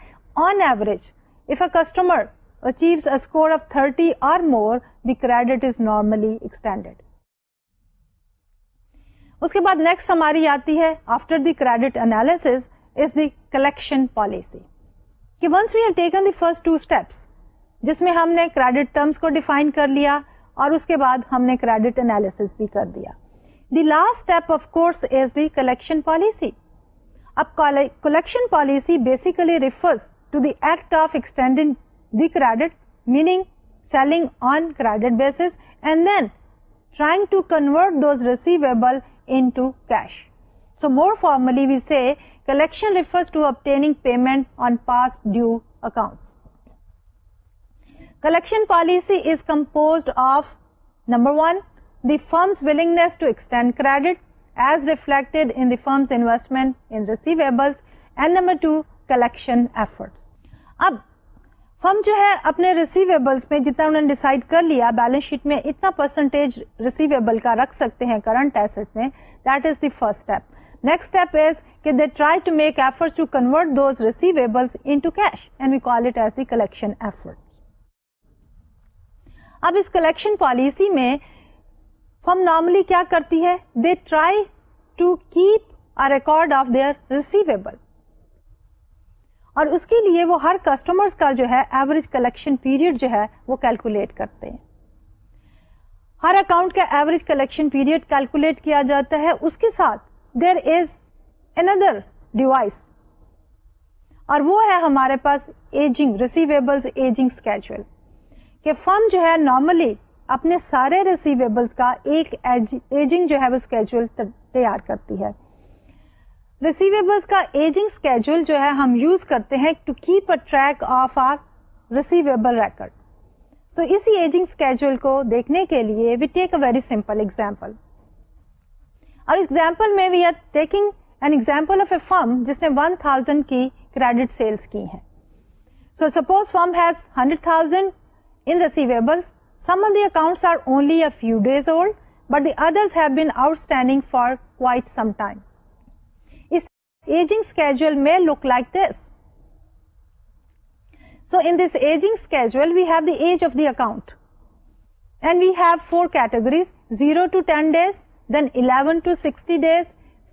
Speaker 1: on average if a customer achieve score of thirty or more credit is normally extended اس کے بعد نیکسٹ ہماری آتی ہے after the credit analysis is the collection policy کہ once we have taken the first two steps جس میں ہم نے کریڈٹ ٹرمس کو ڈیفائن کر لیا اور اس کے بعد ہم نے کریڈٹ انالیس بھی کر دیا the last step of course is the collection policy اب collection policy basically refers to the act of extending the credit meaning selling on credit basis and then trying to convert those receivable into cash so more formally we say collection refers to obtaining payment on past due account collection policy is compose of number one the firm's willingness to extend credit as reflect in the firm's investment in receivable and number two collection efforts اب firm جو ہے اپنے receivables میں جتنا انہوں نے decide کر لیا بیلنس شیٹ میں اتنا پرسنٹیج ریسیویبل کا رکھ سکتے ہیں کرنٹ ایسٹ میں that is the first step next step is کہ they try to make effort to convert those receivables in cash and we call it as the collection effort اب اس collection policy میں firm normally کیا کرتی ہے they try to keep a record of their receivable اور اس کے لیے وہ ہر کسٹمر کا جو ہے ایوریج کلیکشن پیریڈ جو ہے وہ کیلکولیٹ کرتے ہیں ہر اکاؤنٹ کا ایوریج کلیکشن پیریڈ کیلکولیٹ کیا جاتا ہے اس کے ساتھ دیر از اندر ڈیوائس اور وہ ہے ہمارے پاس ایجنگ ریسیویبل ایجنگ اسکیجل کہ فرم جو ہے نارملی اپنے سارے ریسیویبل کا ایک ایجنگ جو ہے وہ اسکیجل تیار کرتی ہے ریسیویبلس کا ایجنگ اسکیجول جو ہے ہم یوز کرتے ہیں to keep a track of our receivable record تو اسی ایجنگ اسکیجول کو دیکھنے کے لیے we take a very simple example اور ایگزامپل میں فرم جس نے ون تھاؤزینڈ کی کریڈٹ سیلس کی ہیں so suppose firm has 100,000 few days hold but the other outstand firm میں look like so this ageing view the age of due four kilo to sixty days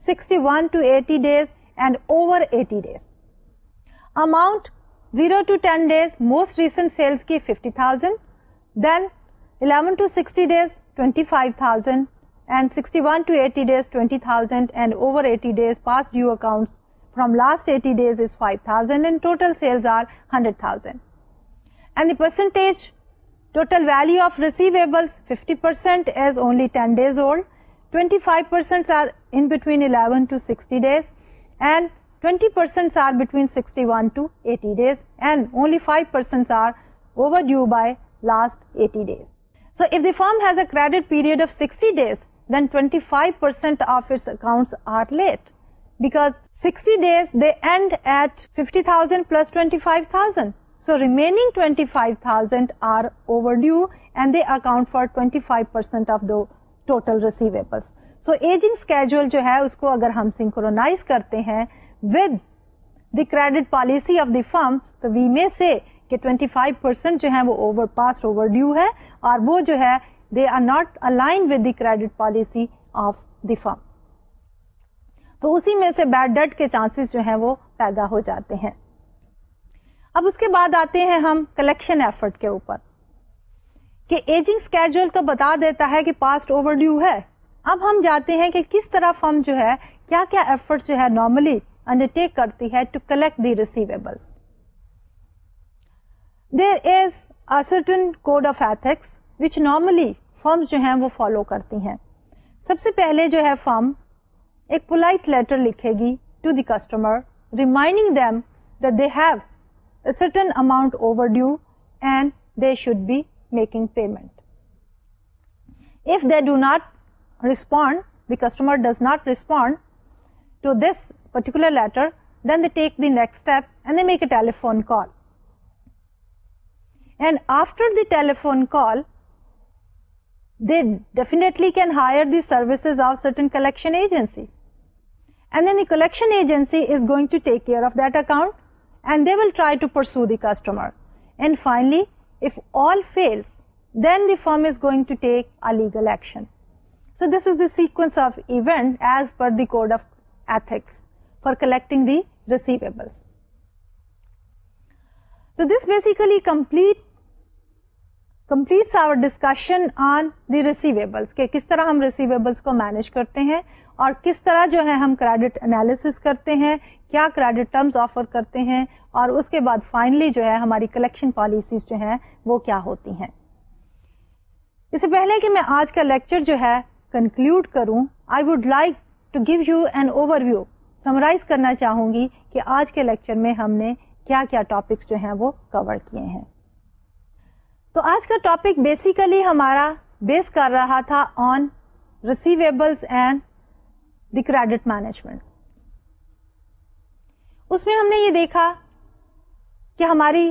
Speaker 1: sixty one days and over 0 to 10 days, most recent sales ki 50,000. Then 11 to 60 days, 25,000. And 61 to 80 days, 20,000. And over 80 days, past due accounts from last 80 days is 5,000. And total sales are 100,000. And the percentage, total value of receivables, 50% is only 10 days old. 25% are in between 11 to 60 days. And firm has اےڈ period of sixty days then twenty five percent office accounts days they and each fifty thousand plus twenty five thousand so remaining twenty five thousand are over due and they account for twenty five percent of the total receivable so ageing schedule جو ہے اس کو اگر ہم سنکوروناز کرتے ہیں credit policy of the firm تو ہے وہ اوور اوور ڈیو ہے اور وہ جو ہے they are not align with the credit policy of the firm تو اسی میں سے بیڈ ڈیٹ کے چانسز جو ہیں وہ پیدا ہو جاتے ہیں اب اس کے بعد آتے ہیں ہم کلیکشن ایفرٹ کے اوپر کہ ایجنگ اسکیڈ تو بتا دیتا ہے کہ پاسٹ اوور ڈیو ہے اب ہم جاتے ہیں کہ کس طرح فرم جو ہے کیا کیا ایفرٹ جو ہے نارملی ٹیک کرتی ہے to collect the receivable there is written code of which normally firm جو ہیں وہ فالو کرتی ہیں سب سے پہلے جو ہے فرم ایک لیٹر لکھے گی to the customer reminding them that they have certain amount over due and they should be making payment if they do not respond the customer does not respond to this particular letter, then they take the next step and they make a telephone call. And after the telephone call, they definitely can hire the services of certain collection agency. And then the collection agency is going to take care of that account, and they will try to pursue the customer. And finally, if all fails, then the firm is going to take a legal action. So this is the sequence of events as per the code of ethics. Collecting the receivables this basically complete complete our discussion on the receivables کہ کس طرح ہم receivables کو manage کرتے ہیں اور کس طرح جو ہے ہم کریڈٹ اینالس کرتے ہیں کیا کریڈٹ ٹرمز آفر کرتے ہیں اور اس کے بعد فائنلی جو ہے ہماری کلیکشن پالیسیز جو ہیں وہ کیا ہوتی ہیں اس سے پہلے کہ میں آج کا لیکچر جو ہے کنکلوڈ کروں I would like to give you an overview summarize کرنا چاہوں گی کہ آج کے لیکچر میں ہم نے کیا کیا ٹاپکس جو ہیں وہ کور کیے ہیں تو آج کا ٹاپک بیسیکلی ہمارا بیس کر رہا تھا on and the credit management اس میں ہم نے یہ دیکھا کہ ہماری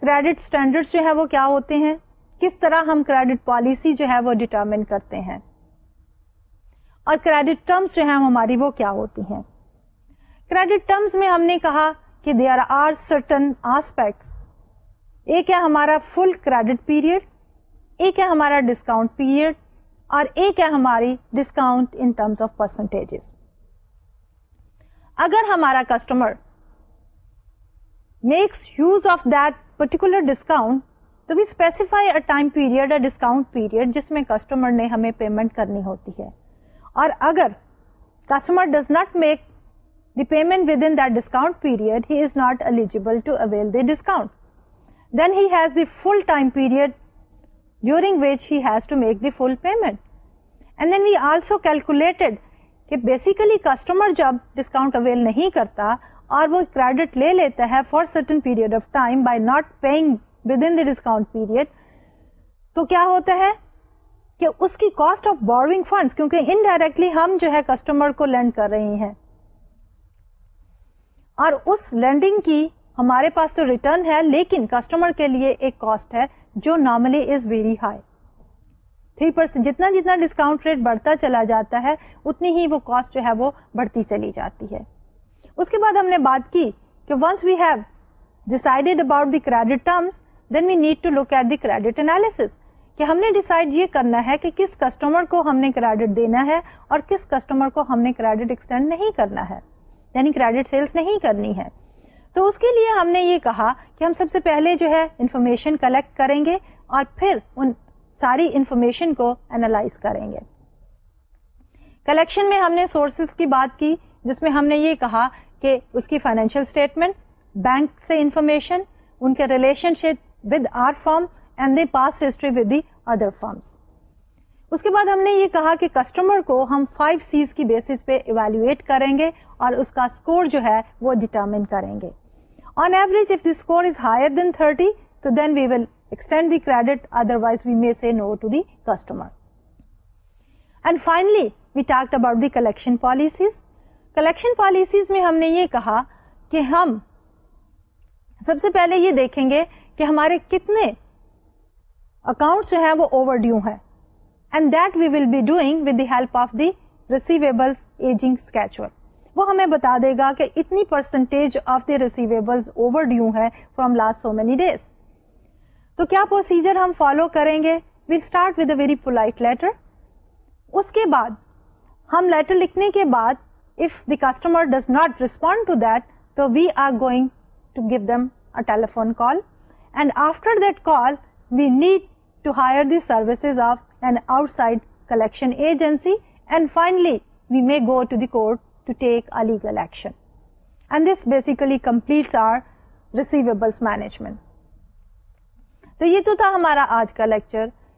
Speaker 1: کریڈٹ اسٹینڈرڈ جو ہے وہ کیا ہوتے ہیں کس طرح ہم کریڈٹ پالیسی جو ہے وہ ڈیٹرمن کرتے ہیں اور کریڈٹ ٹرمس جو ہے ہماری وہ کیا ہوتی ہیں کریڈٹ ٹرمز میں ہم نے کہا کہ they are are certain aspect ایک ہے ہمارا فل کریڈٹ پیریڈ ایک ہے ہمارا ڈسکاؤنٹ پیریڈ اور ایک ہے ہماری discount in terms of percentage اگر ہمارا customer makes use of that particular discount تو بھی specify a time period a discount period جس میں کسٹمر نے ہمیں پیمنٹ کرنی ہوتی ہے اور اگر customer does not make the payment within that discount period, he is not eligible to avail the discount. Then he has the full time period during which he has to make the full payment. And then we also calculated that basically customer job discount avail nahi karta aur wo credit le leta hai for certain period of time by not paying within the discount period. تو کیا ہوتا ہے کہ اس کی cost of borrowing funds کیونکہ indirectly ہم جو ہے کسٹمر کو لینڈ کر رہے ہیں اور اس لینڈنگ کی ہمارے پاس تو ریٹرن ہے لیکن کسٹمر کے لیے ایک کاسٹ ہے جو normally is very high three percent جتنا جتنا ڈسکاؤنٹ ریٹ بڑھتا چلا جاتا ہے اتنی ہی وہ کاسٹ جو ہے وہ بڑھتی چلی جاتی ہے اس کے بعد ہم نے بات کی کہ once we have decided about the credit terms then we need to look at the credit analysis کہ ہم نے ڈیسائڈ یہ کرنا ہے کہ کس کسٹمر کو ہم نے کریڈٹ دینا ہے اور کس کسٹمر کو ہم نے کریڈٹ ایکسٹینڈ نہیں کرنا ہے یعنی کریڈٹ سیلس نہیں کرنی ہے تو اس کے لیے ہم نے یہ کہا کہ ہم سب سے پہلے جو ہے انفارمیشن کلیکٹ کریں گے اور پھر ان ساری انفارمیشن کو اینالائز کریں گے کلیکشن میں ہم نے سورسز کی بات کی جس میں ہم نے یہ کہا کہ اس کی فائنینشیل اسٹیٹمنٹ بینک سے انفارمیشن ان کے relationship with our firm and the past history with the other firms اس کے بعد ہم نے یہ کہا کہ کسٹمر کو ہم فائیو سیز کی بیسس پہ ایویلویٹ کریں گے اور اس کا اسکور جو ہے وہ ڈیٹرمن کریں گے on average if the score is higher than thirty تو then we will extend the credit other wise we may no to the customer and finally we talk about the collection policies collection policies میں ہم نے یہ کہا کہ ہم سب سے پہلے یہ دیکھیں گے کہ ہمارے کتنے اکاؤنٹ جو ہیں وہ اوور ڈیو ہیں and that we will be doing with the help of the receivable ageing schedule وہ ہمیں بتا دے گا کہ اتنی percentage of the receivable overdue ہے from last so many days تو کیا پروسیجر ہم فالو کریں گے we start with a very letter اس کے بعد ہم لیٹر لکھنے کے بعد if the customer does not respond to that تو we are going to give them a telephone call and after that call we need to hire the services of آج کا لیکچر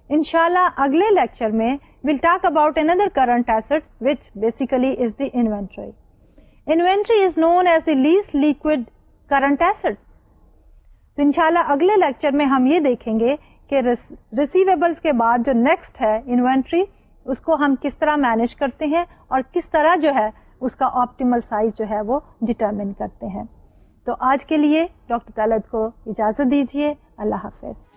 Speaker 1: ان شاء اللہ اگلے لیکچر میں we'll talk about another current asset which بیسیکلیٹری inventory is known as a liquid current asset تو ان شاء اللہ اگلے لیكچر میں ہم یہ دیکھیں گے ریسیویبلس کے بعد جو نیکسٹ ہے انوینٹری اس کو ہم کس طرح مینج کرتے ہیں اور کس طرح جو ہے اس کا آپٹیمل سائز جو ہے وہ ڈٹرمن کرتے ہیں تو آج کے لیے ڈاکٹر طلعت کو اجازت دیجیے اللہ حافظ